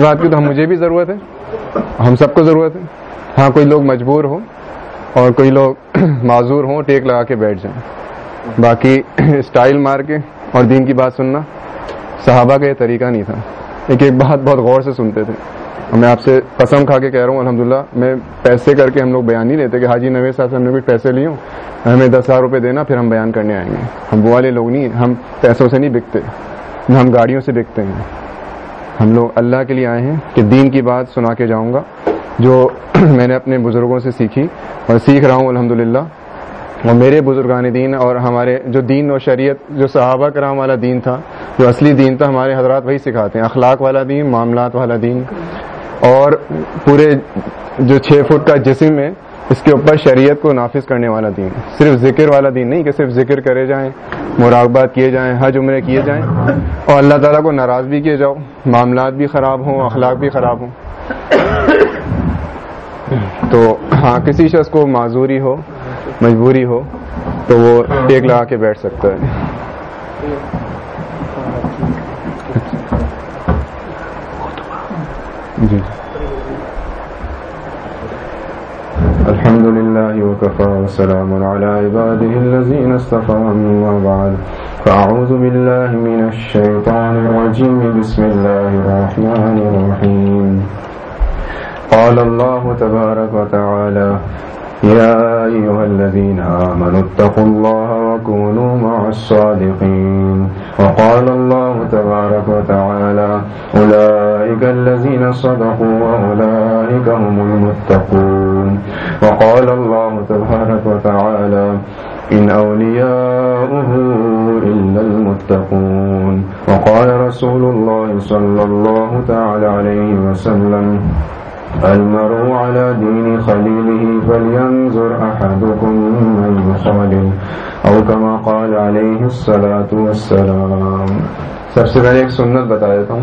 بات کی تو ہم مجھے بھی ضرورت ہے۔ ہم سب کو ضرورت ہے۔ ہاں کوئی لوگ مجبور ہو اور کوئی لوگ معذور ہوں، ٹیک لگا کے بیٹھ جائیں۔ باقی اسٹائل مار کے اور دین کی بات سننا، صحابہ کا یہ طریقہ نہیں تھا۔ ایک ایک بات بہت غور سے سنتے تھے۔ میں آپ سے قسم کھا کے کہہ رہا ہوں، الحمدللہ، میں پیسے کر کے ہم لوگ بیان نہیں لیتے کہ حاجی نویز صاحب سے ہم نے کچھ پیسے لیے ہوں، ہمیں دس ہزار روپے دینا، پھر ہم بیان کرنے آئیں گے۔ ہم وہ والے لوگ نہیں ہم پیسوں سے نہیں بکتے، نہ ہم گاڑیوں سے بکتے ہیں۔ ہم لوگ اللہ کے لیے آئے ہیں کہ دین کی بات سنا کے جاؤں گا، جو میں نے اپنے بزرگوں سے سیکھی اور سیکھ رہا ہوں، الحمدللہ۔ اور میرے بزرگان دین اور ہمارے جو دین اور شریعت، جو صحابہ کرام والا دین تھا، جو اصلی دین تھا، ہمارے حضرات وہی سکھاتے ہیں۔ اخلاق والا دین، معاملات والا دین۔ اور پورے جو چھ فٹ کا جسم ہے اس کے اوپر شریعت کو نافذ کرنے والا دین صرف ذکر والا دین نہیں کہ صرف ذکر کرے جائیں، مراقبات کیے جائیں، حج عمرے کیے جائیں۔ اور اللہ تعالیٰ کو ناراض بھی کیے جاؤ، معاملات بھی خراب ہوں، اخلاق بھی خراب ہوں۔ تو ہاں کسی شخص کو معذوری ہو، مجبوری ہو، تو وہ ایک لگا کے بیٹھ سکتا ہے۔ جی۔, جی۔ الحمد لله وكفى وسلام على عباده الذين اصطفى أما بعد. فأعوذ بالله من الشيطان الرجيم. بسم الله الرحمن الرحيم. قال الله تبارك وتعالى يا أيها الذين آمنوا اتقوا الله وكونوا مع الصادقين. وقال الله تبارك وتعالى أولئك الذين صدقوا وأولئك هم المتقون. وقال الله تبارك وتعالى إن أولياؤه إلا المتقون. وقال رسول الله صلى الله تعالى عليه وسلم المرء على دين خليله فلينظر أحدكم من يخالل أو كما قال عليه الصلاة والسلام. سب سے پہلے ایک سنت بتا دیتا ہوں.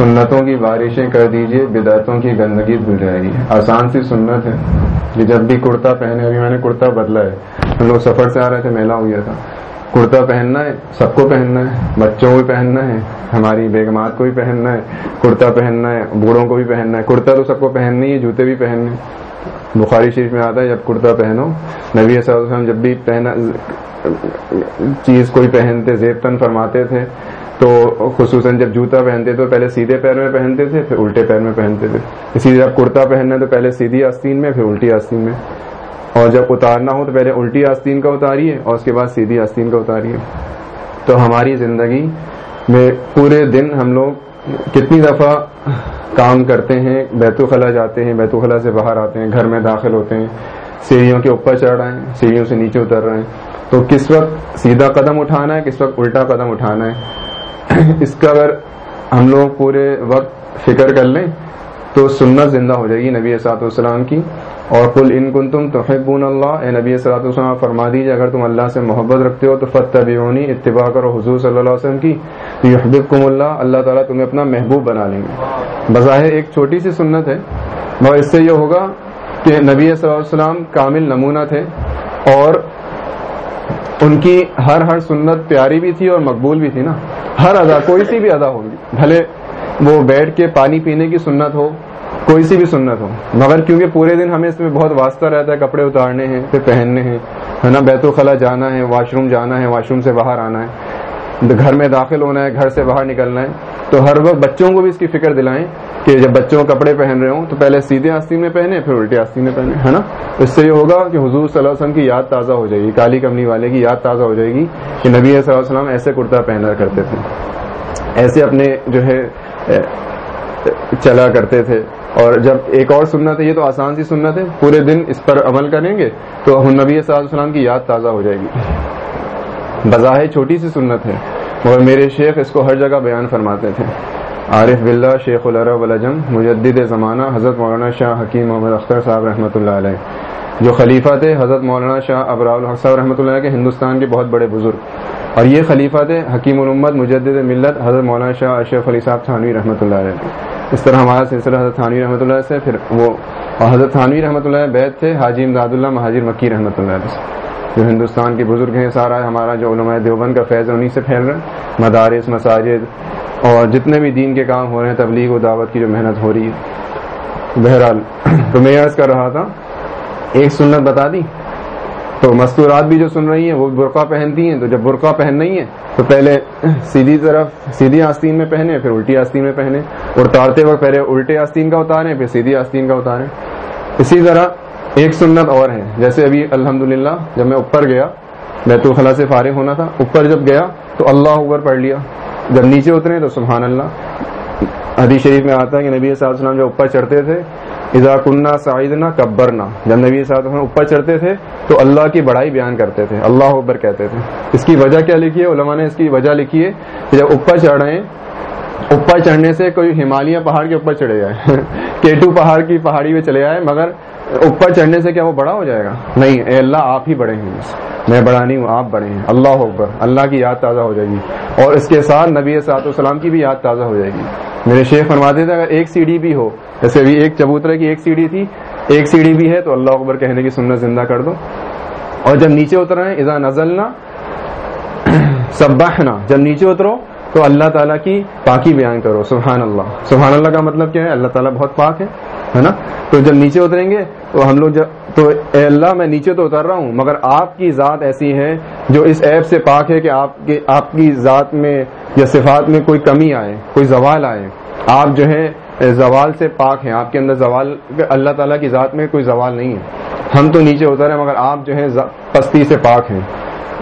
سنتوں کی بارشیں کر دیجیے، بدعتوں کی گندگی دھل جائے گی۔ آسان سی سنت ہے کہ جب بھی کرتا پہنے، ابھی میں نے کرتا بدلا ہے۔ ہم لوگ سفر سے آ رہے تھے، میلہ ہو گیا تھا۔ کرتا پہننا ہے، سب کو پہننا ہے، بچوں کو بھی پہننا ہے، ہماری بیگمات کو بھی پہننا ہے، کرتا پہننا ہے، بوڑھوں کو بھی پہننا ہے۔ کرتا تو سب کو پہننا ہی ہے، جوتے بھی پہننے بخاری شریف میں آتا ہے، جب کرتا پہنو، نبی صلی اللہ علیہ وسلم جب بھی پہنا، چیز کوئی پہنتے، زیب تن فرماتے تھے تو خصوصاً جب جوتا پہنتے تو پہلے سیدھے پیر میں پہنتے تھے، پھر الٹے پیر میں پہنتے تھے۔ اسی جب کرتا پہننا تو پہلے سیدھی آستین میں، پھر الٹی آستین میں۔ اور جب اتارنا ہو تو پہلے الٹی آستین کا اتاریے، اور اس کے بعد سیدھی آستین کا اتاریے۔ تو ہماری زندگی میں پورے دن ہم لوگ کتنی دفعہ کام کرتے ہیں، بیت الخلا جاتے ہیں، بیت الخلا سے باہر آتے ہیں، گھر میں داخل ہوتے ہیں۔ سیڑھیوں کے اوپر چڑھ رہے ہیں سیڑھیوں سے نیچے اتر رہے ہیں۔ تو کس وقت سیدھا قدم اٹھانا ہے، کس وقت الٹا قدم اٹھانا ہے؟ اس کا اگر ہم لوگ پورے وقت فکر کر لیں، تو سنت زندہ ہو جائے گی نبی اسات والسلام کی۔ اور کل ان کن تم تحبون اللہ، اے نبی صلاحت السلام فرما دیجیے اگر تم اللہ سے محبت رکھتے ہو، تو فتح اتباع کرو حضور صلی اللہ علیہ وسلم کی۔ تو یحبب کم اللہ اللہ تعالیٰ تمہیں اپنا محبوب بنا لیں گے۔ بظاہر ایک چھوٹی سی سنت ہے، مگر اس سے یہ ہوگا کہ نبی صلی اللہ علیہ وسلم کامل نمونہ تھے، اور ان کی ہر ہر سنت پیاری بھی تھی اور مقبول بھی تھی نا۔ ہر ادا، کوئی سی بھی ادا ہوگی۔ بھلے وہ بیٹھ کے پانی پینے کی سنت ہو، کوئی سی بھی سنت ہو۔ مگر کیونکہ پورے دن ہمیں اس میں بہت واسطہ رہتا ہے، کپڑے اتارنے ہیں، پھر پہننے ہیں، ہے نا، بیت الخلا جانا ہے، واش روم جانا ہے، واش روم سے باہر آنا ہے۔ گھر میں داخل ہونا ہے، گھر سے باہر نکلنا ہے۔ تو ہر وقت بچوں کو بھی اس کی فکر دلائیں۔ کہ جب بچوں کپڑے پہن رہے ہوں تو پہلے سیدھے آستین میں پہنے، پھر الٹے آستین میں پہنے، ہے نا؟ اس سے یہ ہوگا کہ حضور صلی اللہ علیہ وسلم کی یاد تازہ ہو جائے گی، کالی کمنی والے کی یاد تازہ ہو جائے گی کہ نبی صلی اللہ علیہ وسلم ایسے کرتا پہنا کرتے تھے، ایسے اپنے جو ہے چلا کرتے تھے۔ اور جب ایک اور سنت ہے، یہ تو آسان سی سنت ہے، پورے دن اس پر عمل کریں گے تو نبی صلی اللہ علیہ وسلم کی یاد تازہ ہو جائے گی۔ بظاہر چھوٹی سی سنت ہے، مگر میرے شیخ اس کو ہر جگہ بیان فرماتے تھے۔ عارف بلّہ شیخ العرب الجم مجدد زمانہ، حضرت مولانا شاہ حکیم محمد اختر صاحب رحمۃ اللہ علیہ۔ جو خلیفہ تھے، حضرت مولانا شاہ ابرا الحق صاحب رحمۃ اللہ کے ہندوستان کے بہت بڑے بزرگ۔ اور یہ خلیفہ تھے، حکیم الامت، مجدد ملت، حضرت مولانا شاہ اشرف علی صاحب تھانوی رحمۃ اللہ علیہ۔ اس طرح ہمارا سلسلہ حضرت تھانوی رحمۃ اللہ سے، پھر وہ حضرت تھانوی رحمۃ اللہ بیت تھے، حاجی امداد اللہ مہاجر مکی رحمۃ اللہ علیہ۔ جو ہندوستان کے بزرگ ہیں، سارا ہمارا جو علماء دیوبند کا فیض انہیں سے پھیل رہا ہے، مدارس، مساجد اور جتنے بھی دین کے کام ہو رہے ہیں، تبلیغ و دعوت کی جو محنت ہو رہی ہے۔ بہرحال، تو میں عرض کر رہا تھا، ایک سنت بتا دی۔ تو مستورات بھی جو سن رہی ہیں، وہ برقع پہنتی ہیں۔ تو جب برقع پہن رہی ہیں، تو پہلے سیدھی طرف، سیدھی آستین میں پہنے، پھر الٹی آستین میں پہنے۔ اور اتارتے وقت پہلے الٹے آستین کا اتارے پھر سیدھی آستین کا اتارے اسی طرح ایک سنت اور ہے۔ جیسے ابھی الحمد جب میں اوپر گیا، بیت الخلا سے فارغ ہونا تھا، اوپر جب گیا، تو اللہ اوپر پڑھ لیا۔ جب نیچے اترے تو سبحان اللہ، حدیث شریف میں آتا ہے کہ نبی صلی اللہ علیہ وسلم جب اوپر چڑھتے تھے، اذا کنہ سعیدنا کبرنا جب نبی صلی اللہ علیہ وسلم اوپر چڑھتے تھے تو اللہ کی بڑائی بیان کرتے تھے، اللہ اکبر کہتے تھے۔ اس کی وجہ کیا لکھی ہے؟ علماء نے اس کی وجہ لکھی ہے کہ جب اوپر چڑھ رہے ہیں اوپر چڑھنے سے کوئی ہمالیہ پہاڑ کے اوپر چڑھے جائے، کیٹو پہاڑ کی پہاڑی پہ چلے جائے مگر اوپر چڑھنے سے کیا وہ بڑا ہو جائے گا؟ نہیں، اے اللہ، آپ ہی بڑے ہیں میں بڑا نہیں ہوں، آپ بڑے ہیں۔ اللہ اکبر، اللہ کی یاد تازہ ہو جائے گی۔ اور اس کے ساتھ نبی سات السلام کی بھی یاد تازہ ہو جائے گی۔ میرے شیخ فرماتے تھے اگر ایک سیڑھی بھی ہو، جیسے ابھی ایک چبوترے کی ایک سیڑھی تھی، ایک سیڑھی بھی ہے تو اللہ اکبر کہنے کی سنت زندہ کر دو۔ اور جب نیچے اتر رہے اذا نزلنا، سبحنا، جب نیچے اترو تو اللہ تعالیٰ کی پاکی بیان کرو، سبحان اللہ۔ سبحان اللہ کا مطلب کیا ہے؟ اللہ تعالیٰ بہت پاک ہے ہے نا؟ تو جب نیچے اتریں گے، تو ہم لوگ جب تو اے اللہ، میں نیچے تو اتر رہا ہوں، مگر آپ کی ذات ایسی ہے جو اس ایپ سے پاک ہے کہ آپ کی آپ کی ذات میں یا صفات میں کوئی کمی آئے، کوئی زوال آئے۔ آپ جو ہے زوال سے پاک ہیں۔ آپ کے اندر زوال، اللہ تعالیٰ کی ذات میں کوئی زوال نہیں ہے۔ ہم تو نیچے اتر ہیں، مگر آپ جو ہے پستی سے پاک ہیں۔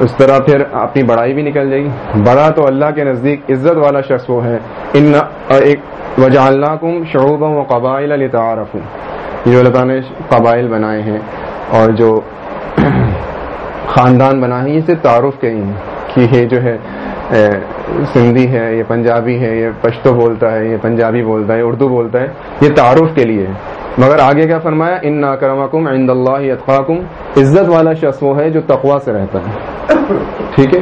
اس طرح پھر اپنی بڑائی بھی نکل جائے گی۔ بڑا تو اللہ کے نزدیک عزت والا شخص وہ ہے۔ ان ایک وجہ اللہ کم شعوب و قبائل علی تعارف جو اللہ تعالیٰ نے قبائل بنائے ہیں اور جو خاندان بنائے ہیں یہ صرف تعارف کے ہی کہ یہ جو ہے سندھی ہے، یہ پنجابی ہے، یہ پشتو بولتا ہے، یہ پنجابی بولتا ہے، اردو بولتا ہے، یہ تعارف کے لیے مگر آگے کیا فرمایا؟ ان ناکرمکم عند اللہ اطفاکم عزت والا شخص وہ ہے جو تقوا سے رہتا ہے۔ ٹھیک ہے؟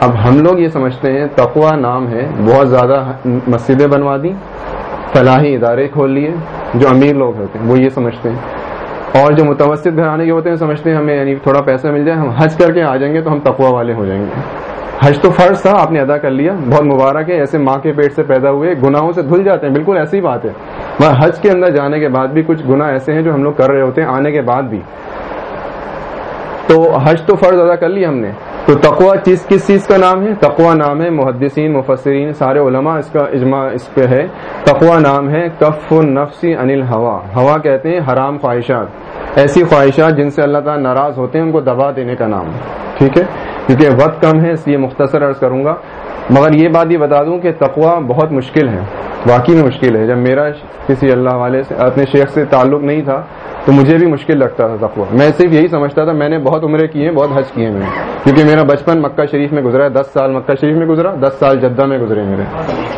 اب ہم لوگ یہ سمجھتے ہیں تقوا نام ہے، بہت زیادہ مسجدیں بنوا دی فلاحی ادارے کھول لیے، جو امیر لوگ ہوتے ہیں، وہ یہ سمجھتے ہیں۔ اور جو متوسط گھرانے کے ہوتے ہیں، سمجھتے ہیں ہمیں یعنی تھوڑا پیسہ مل جائے، ہم حج کر کے آ جائیں گے تو ہم تقوا والے ہو جائیں گے۔ حج تو فرض تھا، آپ نے ادا کر لیا۔ بہت مبارک ہے، ایسے ماں کے پیٹ سے پیدا ہوئے، گناہوں سے دھل جاتے ہیں۔ بالکل ایسی بات ہے۔ مگر حج کے اندر جانے کے بعد بھی کچھ گناہ ایسے ہیں جو ہم لوگ کر رہے ہوتے ہیں، آنے کے بعد بھی۔ تو حج تو فرض ادا کر لیا ہم نے۔ تو تقوا چیز، کس چیز کا نام ہے؟ تقوا نام ہے محدثین، مفسرین، سارے علماء اس کا اجماع اس پہ ہے۔ تقوا نام ہے کف نفسی انل ہوا ہوا کہتے ہیں حرام خواہشات۔ ایسی خواہشات جن سے اللہ تعالیٰ ناراض ہوتے ہیں، ان کو دبا دینے کا نام۔ ٹھیک ہے؟ کیونکہ وقت کم ہے، اس لیے مختصر عرض کروں گا۔ مگر یہ بات یہ بتا دوں کہ تقوا بہت مشکل ہے، واقعی میں مشکل ہے۔ جب میرا کسی اللہ والے سے، اپنے شیخ سے تعلق نہیں تھا، تو مجھے بھی مشکل لگتا تھا تقوا میں صرف یہی سمجھتا تھا، میں نے بہت عمرے کی ہیں، بہت حج کیے میں۔ نے کیونکہ میرا بچپن مکہ شریف میں گزرا ہے، دس سال مکہ شریف میں گزرا، دس سال جدہ میں گزرے میرے۔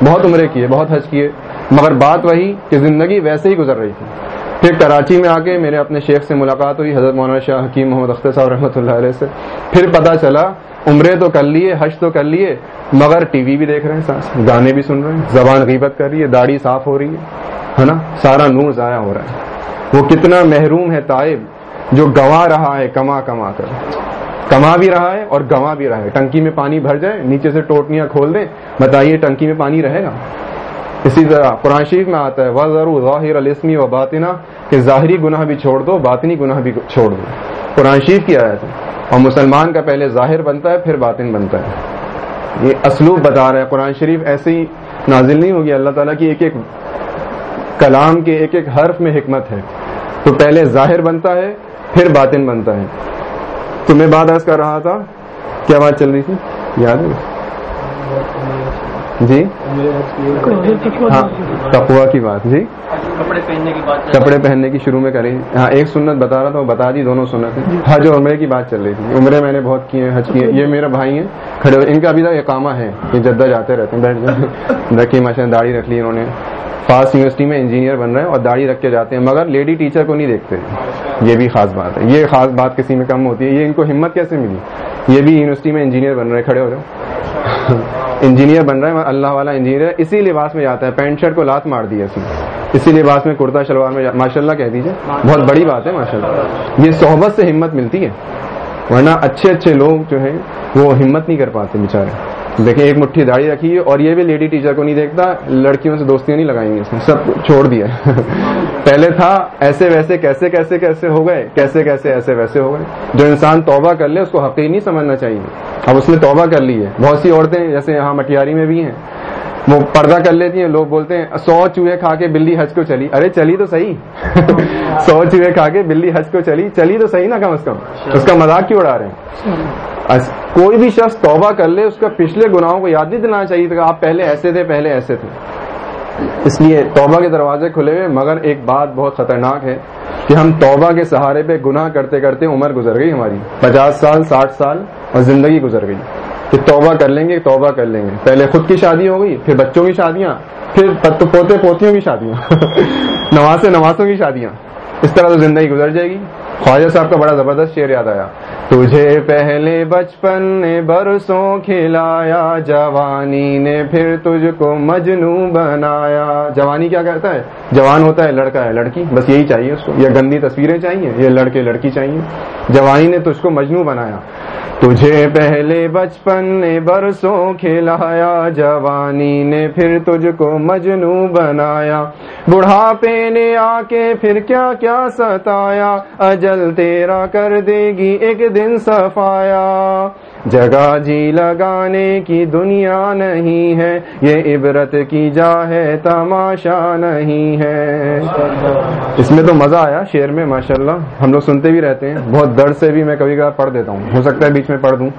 بہت عمرے کیے، بہت حج کیے۔ مگر بات وہی کہ زندگی ویسے ہی گزر رہی تھی۔ پھر کراچی میں آ کے میرے اپنے شیخ سے ملاقات ہوئی، حضرت مولانا شاہ حکیم محمد اختر صاحب رحمۃ اللہ علیہ سے۔ پھر پتا چلا، عمرے تو کر لیے، حج تو کر لیے، مگر ٹی وی بھی دیکھ رہے ہیں گانے بھی سن رہے ہیں، زبان غیبت کر رہی ہے، داڑھی صاف ہو رہی ہے نا؟ سارا نور ضائع ہو رہا ہے۔ وہ کتنا محروم ہے طائب، جو گوا رہا ہے، کما کما کر۔ کما بھی رہا ہے اور گوا بھی رہا ہے۔ ٹنکی میں پانی بھر جائے، نیچے سے ٹوٹنیاں کھول دیں، بتائیے ٹنکی میں پانی رہے گا؟ اسی طرح قرآن شریف میں آتا ہے وہ ظاہر السمی و باطنا کہ ظاہری گناہ بھی چھوڑ دو، باطنی گناہ بھی چھوڑ دو۔ قرآن شریف کی آیت ہے۔ اور مسلمان کا پہلے ظاہر بنتا ہے، پھر باطن بنتا ہے۔ یہ اسلوب بتا رہا ہے۔ قرآن شریف ایسے ہی نازل نہیں ہوگی۔ اللہ تعالیٰ کی ایک ایک کلام کے ایک ایک حرف میں حکمت ہے۔ تو پہلے ظاہر بنتا ہے، پھر باطن بنتا ہے۔ تو میں بات عرض کر رہا تھا، کیا بات چل رہی تھی؟ یاد ہے؟ جی؟ ہاں تقوا کی بات جی؟ کپڑے پہننے کی شروع میں کریں۔ ہاں ایک سنت بتا رہا تھا وہ بتا دی دونوں سنت حج اور عمرے کی بات چل رہی تھی۔ عمرے میں نے بہت کیے حج کیے یہ میرا بھائی ہیں کھڑے ہوئے۔ ان کا ابھی تک اقامہ ہے یہ جدہ جاتے رہتے ہیں بیٹھ رکھی ماشاء داڑھی رکھ لی انہوں نے۔ فاسٹ یونیورسٹی میں انجینئر بن رہے ہیں اور داڑھی رکھ کے جاتے ہیں، مگر لیڈی ٹیچر کو نہیں دیکھتے۔ یہ بھی خاص بات ہے۔ یہ خاص بات کسی میں کم ہوتی ہے۔ یہ ان کو ہمت کیسے ملی؟ یہ بھی یونیورسٹی میں انجینئر بن رہے ہیں کھڑے ہو رہے انجینئر بن رہے ہیں اللہ والا انجینئر اسی لباس میں جاتا ہے۔ پینٹ شرٹ کو لات مار دی اسی اسی لباس میں کرتا، شلوار میں ماشاء اللہ کہہ دیجیے بہت بڑی بات ہے ماشاء اللہ یہ صحبت سے ہمت ملتی ہے، ورنہ اچھے اچھے لوگ جو ہیں، وہ ہمت نہیں کر پاتے بےچارے دیکھیں، ایک مٹھی داڑھی رکھی ہے اور یہ بھی لیڈی ٹیچر کو نہیں دیکھتا، لڑکیوں سے دوستیاں نہیں لگائیں گے اس نے، سب چھوڑ دیا پہلے تھا، ایسے ویسے، کیسے کیسے کیسے ہو گئے، کیسے کیسے ایسے ویسے ہو گئے۔ جو انسان توبہ کر لے، اس کو حقیقی نہیں سمجھنا چاہیے۔ اب اس نے توبہ کر لی ہے۔ بہت سی عورتیں جیسے یہاں مٹیاری میں بھی ہیں وہ پردہ کر لیتی ہیں لوگ بولتے ہیں سو چوہے کھا کے بلی حج کو چلی. ارے چلی تو صحیح۔ سو چوہے کھا کے بلی حج کو چلی چلی تو صحیح نا کم از کم۔ اس کا مذاق کیوں اڑا رہے ہیں؟ کوئی بھی شخص توبہ کر لے اس کا پچھلے گناہوں کو یاد نہیں دینا چاہیے تھا آپ پہلے ایسے تھے پہلے ایسے تھے۔ اس لیے توبہ کے دروازے کھلے ہوئے مگر ایک بات بہت خطرناک ہے کہ ہم توبہ کے سہارے پہ گناہ کرتے کرتے عمر گزر گئی ہماری۔ پچاس سال ساٹھ سال اور زندگی گزر گئی۔ کہ توبہ کر لیں گے، توبہ کر لیں گے۔ پہلے خود کی شادی ہو گئی، پھر بچوں کی شادیاں، پھر پوتے پوتیوں کی شادیاں۔ نواز نوازوں کی شادیاں۔ اس طرح تو زندگی گزر جائے گی۔ خواجہ صاحب کا بڑا زبردست شعر یاد آیا۔ تجھے پہلے بچپن نے برسوں کھلایا، جوانی نے پھر تجھ کو مجنو بنایا۔ جوانی کیا کہتا ہے؟ جوان ہوتا ہے، لڑکا ہے، لڑکی۔ بس یہی چاہیے اس کو۔ یہ گندی تصویریں چاہیے، یہ لڑکے، لڑکی چاہیے۔ جوانی نے تجھ کو مجنو بنایا۔ تجھے پہلے بچپن نے برسوں کھلایا، جوانی نے پھر تجھ کو مجنو بنایا۔ بڑھاپے نے آ کے پھر کیا کیا ستایا، اجل تیرا کر دے گی ایک دن صفایا۔ جگہ جی لگانے کی دنیا نہیں ہے، یہ عبرت کی جا ہے، تماشا نہیں ہے۔ اس میں تو مزہ آیا شعر میں، ماشاءاللہ۔ ہم لوگ سنتے بھی رہتے ہیں۔ بہت درد سے بھی میں کبھی کبھار پڑھ دیتا ہوں۔ ہو سکتا ہے بیچ میں پڑھ دوں۔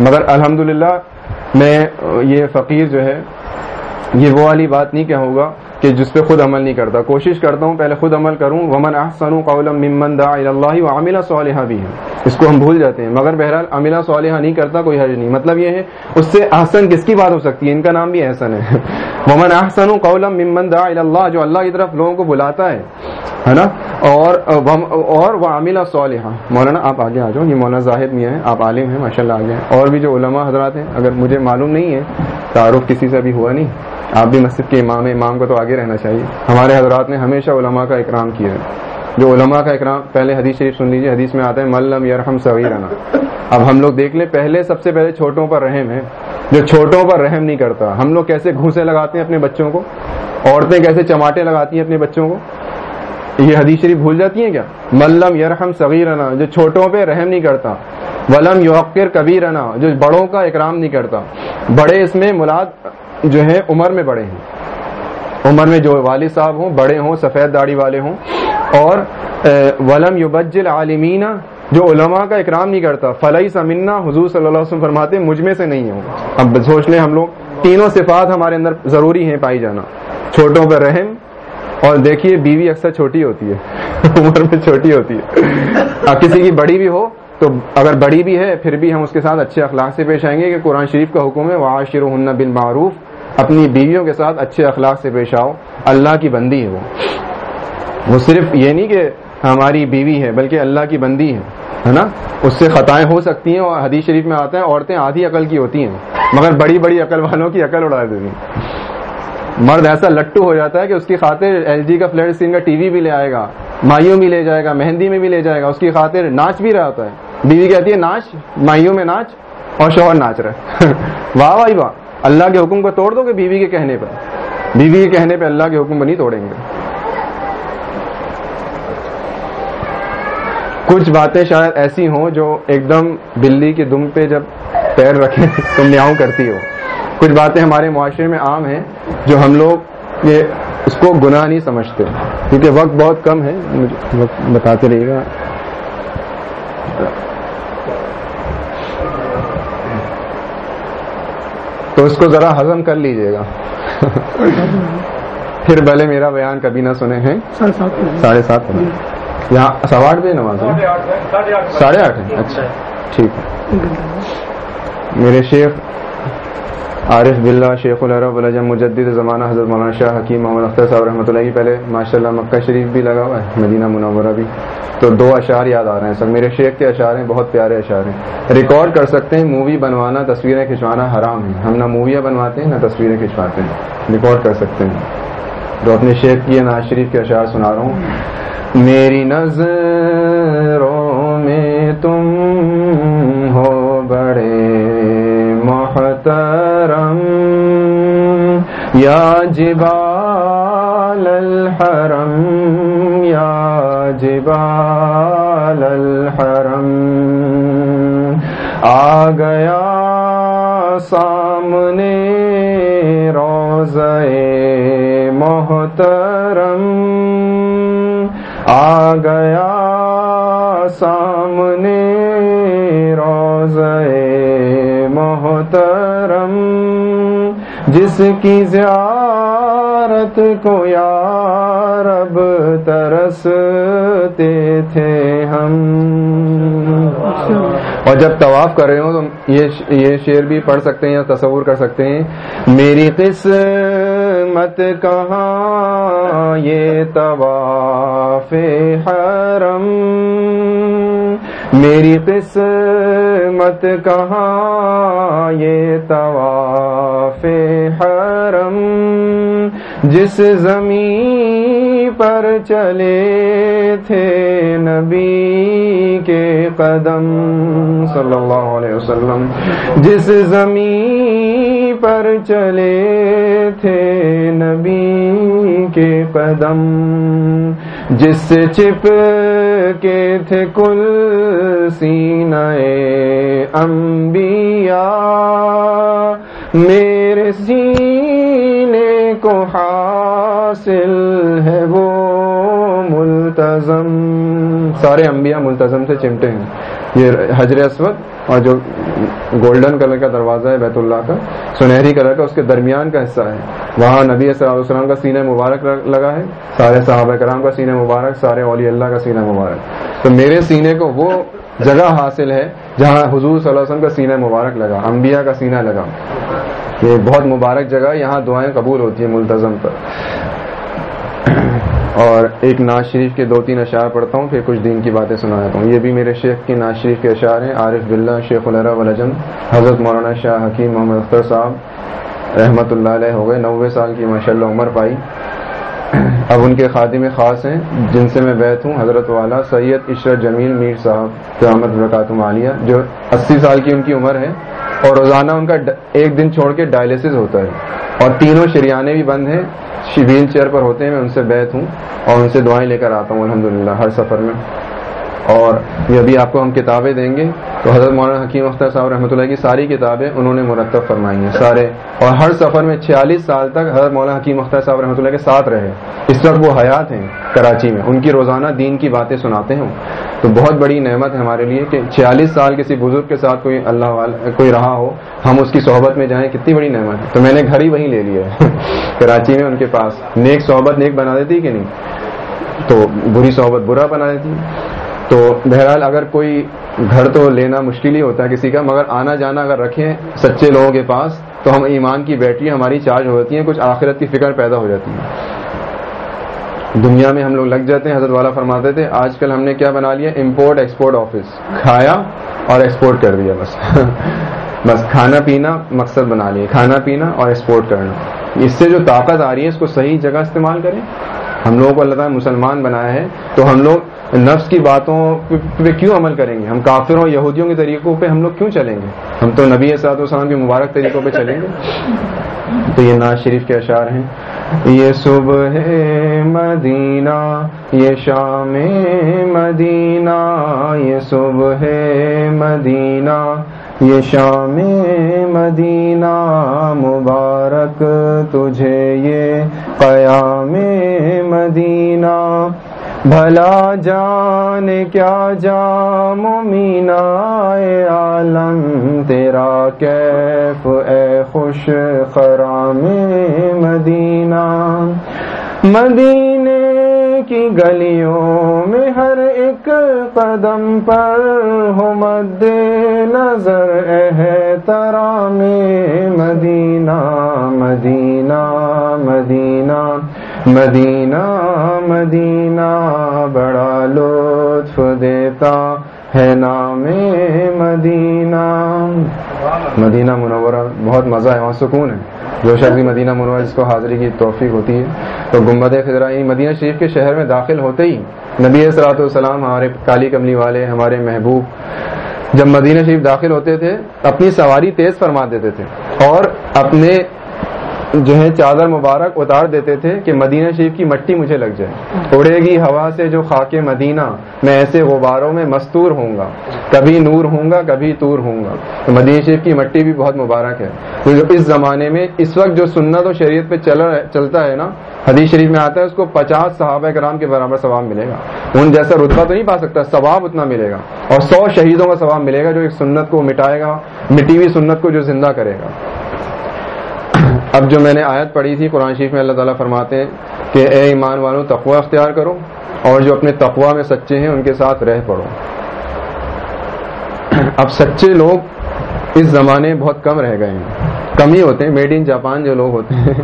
مگر الحمدللہ میں، یہ فقیر جو ہے، یہ وہ والی بات نہیں کہوں گا۔ کہ جس پہ خود عمل نہیں کرتا۔ کوشش کرتا ہوں، پہلے خود عمل کروں۔ ومن احسن قولا ممن دعا الى الله وعمل صالحا بھی ہے اس کو ہم بھول جاتے ہیں۔ مگر بہرحال عملہ صالحہ نہیں کرتا، کوئی حرج نہیں۔ مطلب یہ ہے، اس سے احسن کس کی بات ہو سکتی ہے؟ ان کا نام بھی احسن ہے۔ ومن احسن قولا ممن دعا الى الله، جو اللہ کی طرف لوگوں کو بلاتا ہے۔ ہے نا؟ اور اور وہ عاملہ صالحہ مولانا، آپ آگے آ جاؤ۔ یہ مولانا زاہد میاں ہیں، آپ عالم ہیں ماشاء اللہ آگے اور بھی جو علماء حضرات ہیں، اگر مجھے معلوم نہیں ہے، تعارف کسی سے بھی ہوا نہیں۔ آپ بھی مسجد کے امام امام کو تو آگے رہنا چاہیے۔ ہمارے حضرات نے ہمیشہ علماء کا اکرام کیا ہے۔ جو علماء کا اکرام، پہلے حدیث شریف سن لیجیے حدیث میں آتا ہے ملم یرحم صغیرنا اب ہم لوگ دیکھ لیں، پہلے سب سے پہلے چھوٹوں پر رحم ہے۔ جو چھوٹوں پر رحم نہیں کرتا، ہم لوگ کیسے گھوسے لگاتے ہیں اپنے بچوں کو؟ عورتیں کیسے چماٹے لگاتی ہیں اپنے بچوں کو؟ یہ حدیث شریف بھول جاتی ہیں کیا؟ ملم یرحم صغیرنا جو چھوٹوں پہ رحم نہیں کرتا، ولم یوقر کبیرنا جو بڑوں کا اکرام نہیں کرتا، بڑے اس میں ملاد جو ہے عمر میں بڑے ہیں۔ عمر میں جو والد صاحب ہوں، بڑے ہوں، سفید داڑھی والے ہوں۔ اور ولم یوبجل عالمین، جو علماء کا اکرام نہیں کرتا۔ فلئی سمنا حضور صلی اللہ علیہ وسلم فرماتے، مجھ میں سے نہیں ہوں اب سوچ لیں ہم لوگ، تینوں صفات ہمارے اندر ضروری ہیں پائی جانا۔ چھوٹوں پہ رحم، اور دیکھیے بیوی اکثر چھوٹی ہوتی ہے۔ عمر میں چھوٹی ہوتی ہے۔ اب کسی کی بڑی بھی ہو، تو اگر بڑی بھی ہے، پھر بھی ہم اس کے ساتھ اچھے اخلاق سے پیش آئیں گے کہ قرآن شریف کا حکم ہے وہ عاشر ہن بن معروف اپنی بیویوں کے ساتھ اچھے اخلاق سے پیش آؤ۔ اللہ کی بندی ہے وہ۔ وہ صرف یہ نہیں کہ ہماری بیوی ہے، بلکہ اللہ کی بندی ہے ہے نا؟ اس سے خطائیں ہو سکتی ہیں اور حدیث شریف میں آتا ہے، عورتیں آدھی عقل کی ہوتی ہیں، مگر بڑی بڑی عقل والوں کی عقل اڑا دیتی ہیں۔ مرد ایسا لٹو ہو جاتا ہے کہ اس کی خاطر ایل جی کا فلیٹ اسکرین کا ٹی وی بھی لے آئے گا، مائیوں بھی لے جائے گا، مہندی میں بھی لے جائے گا، اس کی خاطر ناچ بھی رہا ہوتا ہے۔ بیوی کہتی ہے، ناچ، مائیوں میں ناچ اور شوہر ناچ رہے واہ واہ واہ۔ اللہ کے حکم کو توڑ دو گے بیوی کے کہنے پر۔ بیوی کے کہنے پہ اللہ کے حکم کو نہیں توڑیں گے۔ کچھ باتیں شاید ایسی ہوں جو ایک دم بلی کے دم پہ جب پیر رکھیں تو میاؤں کرتی ہو۔ کچھ باتیں ہمارے معاشرے میں عام ہیں جو ہم لوگ یہ اس کو گناہ نہیں سمجھتے۔ کیونکہ وقت بہت کم ہے۔ وقت بتاتے رہیے گا۔ تو اس کو ذرا ہضم کر لیجیے گا۔ پھر بھلے میرا بیان کبھی نہ سنے ہیں۔ ساڑھے سات یہاں سوا آٹھ بجے نماز ساڑھے آٹھ ہے۔ اچھا ٹھیک ہے۔ میرے شیخ عارف بلّہ شیخ العرب الجم مجدد زمانہ حضرت مولانا شاہ حکیم محمد اختر صاحب رحمۃ اللہ کی پہلے ماشاء اللہ مکہ شریف بھی لگا ہوا ہے، مدینہ منورہ بھی۔ تو دو اشعار یاد آ رہے ہیں سر۔ میرے شیخ کے اشعار ہیں، بہت پیارے اشعار ہیں۔ ریکارڈ کر سکتے ہیں، مووی بنوانا، تصویریں کھنچوانا حرام ہے ہم نہ موویاں بنواتے ہیں، نہ تصویریں کھنچواتے ہیں۔ ریکارڈ کر سکتے ہیں۔ تو اپنے شیخ کی ناز شریف کے اشعار سنا رہا ہوں۔ میری نظروں میں تم یا جبال الحرم یا جبال الحرم۔ آ گیا سامنے روزے محترم۔ آ گیا سامنے روزے محترم۔ جس کی زیارت کو یا رب ترستے تھے ہم۔ اور جب طواف کر رہے ہوں تو یہ شعر بھی پڑھ سکتے ہیں یا تصور کر سکتے ہیں۔ میری قسمت کہاں یہ طواف حرم؟ میری قسمت کہاں یہ طواف حرم جس زمین پر چلے تھے نبی کے قدم صلی اللہ علیہ وسلم جس زمین پر چلے تھے نبی کے قدم۔ جس سے چپ کے تھے کل سینہ انبیاء۔ میرے سینے کو حاصل ہے وہ ملتظم سارے انبیاء ملتظم سے چمٹے ہیں۔ یہ حجر اسود اور جو گولڈن کلر کا دروازہ ہے بیت اللہ کا، سنہری کلر کا، اس کے درمیان کا حصہ ہے۔ وہاں نبی صلی اللہ علیہ وسلم کا سینہ مبارک لگا ہے۔ سارے صحابہ کرام کا سینہ مبارک، سارے اولی اللہ کا سینہ مبارک۔ تو میرے سینے کو وہ جگہ حاصل ہے جہاں حضور صلی اللہ علیہ وسلم کا سینہ مبارک لگا، انبیاء کا سینہ لگا۔ یہ بہت مبارک جگہ یہاں دعائیں قبول ہوتی ہیں ملتظم پر۔ اور ایک ناز شریف کے دو تین اشعار پڑھتا ہوں، پھر کچھ دین کی باتیں سناتا ہوں۔ یہ بھی میرے شیخ کی ناز شریف کے اشعار ہیں۔ عارف بلّہ شیخ الرا ولجم حضرت مولانا شاہ حکیم محمد اختر صاحب رحمۃ اللہ علیہ ہو گئے۔ نوے سال کی ماشاء اللہ عمر پائی۔ اب ان کے خادم خاص ہیں، جن سے میں بیت ہوں، حضرت والا سید عشرت جمیل میر صاحب، قیامت برکاتم عالیہ جو اسی سال کی ان کی عمر ہے۔ اور روزانہ ان کا ایک دن چھوڑ کے ڈائلسس ہوتا ہے۔ اور تینوں شریانے بھی بند ہیں۔ ویل چیئر پر ہوتے ہیں، میں ان سے بیت ہوں اور ان سے دعائیں لے کر آتا ہوں الحمد ہر سفر میں۔ اور یہ ابھی آپ کو ہم کتابیں دیں گے تو حضرت مولانا حکیم اختر صاحب رحمۃ اللہ کی ساری کتابیں انہوں نے مرتب فرمائی ہیں سارے اور ہر سفر میں چھیالیس سال تک حضرت مولانا حکیم اختر صاحب رحمۃ اللہ کے ساتھ رہے اس وقت وہ حیات ہیں کراچی میں ان کی روزانہ دین کی باتیں سناتے ہیں تو بہت بڑی نعمت ہے ہمارے لیے کہ چھیالیس سال کسی بزرگ کے ساتھ کوئی اللہ والا کوئی رہا ہو ہم اس کی صحبت میں جائیں کتنی بڑی نعمت ہے تو میں نے گھر ہی وہیں لے لیا ہے کراچی میں ان کے پاس نیک صحبت نیک بنا دیتی کہ نہیں تو بری صحبت برا بنا دیتی تو بہرحال اگر کوئی گھر تو لینا مشکل ہی ہوتا ہے کسی کا، مگر آنا جانا اگر رکھیں سچے لوگوں کے پاس، تو ہم ایمان کی بیٹری ہماری چارج ہو جاتی ہیں، کچھ آخرت کی فکر پیدا ہو جاتی ہے دنیا میں ہم لوگ لگ جاتے ہیں، حضرت والا فرماتے تھے، آج کل ہم نے کیا بنا لیا؟ امپورٹ ایکسپورٹ آفس کھایا اور ایکسپورٹ کر دیا بس۔ بس کھانا پینا مقصد بنا لیے کھانا پینا اور ایکسپورٹ کرنا۔ اس سے جو طاقت آ رہی ہے، اس کو صحیح جگہ استعمال کریں۔ ہم لوگوں کو اللہ تعالیٰ مسلمان بنایا ہے، تو ہم لوگ نفس کی باتوں پہ کیوں عمل کریں گے؟ ہم کافروں یہودیوں کے طریقوں پہ ہم لوگ کیوں چلیں گے؟ ہم تو نبی اسات السلام کے مبارک طریقوں پہ چلیں گے۔ تو یہ ناز شریف کے اشعار ہیں۔ یہ صبح مدینہ، یہ شام مدینہ۔ یہ صبح مدینہ۔ یہ شام مدینہ مبارک، تجھے یہ قیام مدینہ۔ بھلا جان، کیا جام مینا عالم، تیرا کیف اے خوش خرام مدینہ۔ مدینے کی گلیوں میں ہر ایک قدم پر ہو مد نظر ہے ترام مدینہ مدینہ مدینہ مدینہ مدینہ، بڑا لطف دیتا ہے نام مدینہ۔ مدینہ منورہ، بہت مزہ ہے، وہاں سکون ہے۔ جو شخص مدینہ منورہ جس کو حاضری کی توفیق ہوتی ہے۔ تو گمبد خدرائی مدینہ شریف کے شہر میں داخل ہوتے ہی نبی صلاحت والسلام، ہمارے کالی کملی والے، ہمارے محبوب جب مدینہ شریف داخل ہوتے تھے، اپنی سواری تیز فرما دیتے تھے اور اپنے جو ہے چادر مبارک اتار دیتے تھے کہ مدینہ شریف کی مٹی مجھے لگ جائے۔ اڑے گی ہوا سے جو خاک مدینہ، میں ایسے غباروں میں مستور ہوں گا۔ کبھی نور ہوں گا، کبھی تور ہوں گا۔ تو مدینہ شریف کی مٹی بھی بہت مبارک ہے۔ اس زمانے میں اس وقت جو سنت و شریعت پہ چلتا ہے نا، حدیث شریف میں آتا ہے، اس کو پچاس صحابہ کرام کے برابر ثواب ملے گا۔ ان جیسا رتبہ تو نہیں پا سکتا، ثواب اتنا ملے گا۔ اور سو شہیدوں کا ثواب ملے گا جو ایک سنت کو مٹائے گا، مٹی ہوئی سنت کو جو زندہ کرے گا۔ اب جو میں نے آیت پڑھی تھی قرآن شریف میں اللہ تعالیٰ فرماتے ہیں کہ اے ایمان والوں تقوا اختیار کرو اور جو اپنے تقوا میں سچے ہیں ان کے ساتھ رہ پڑو۔ اب سچے لوگ اس زمانے میں بہت کم رہ گئے ہیں۔ کم ہی ہوتے ہیں۔ میڈ ان جاپان جو لوگ ہوتے ہیں۔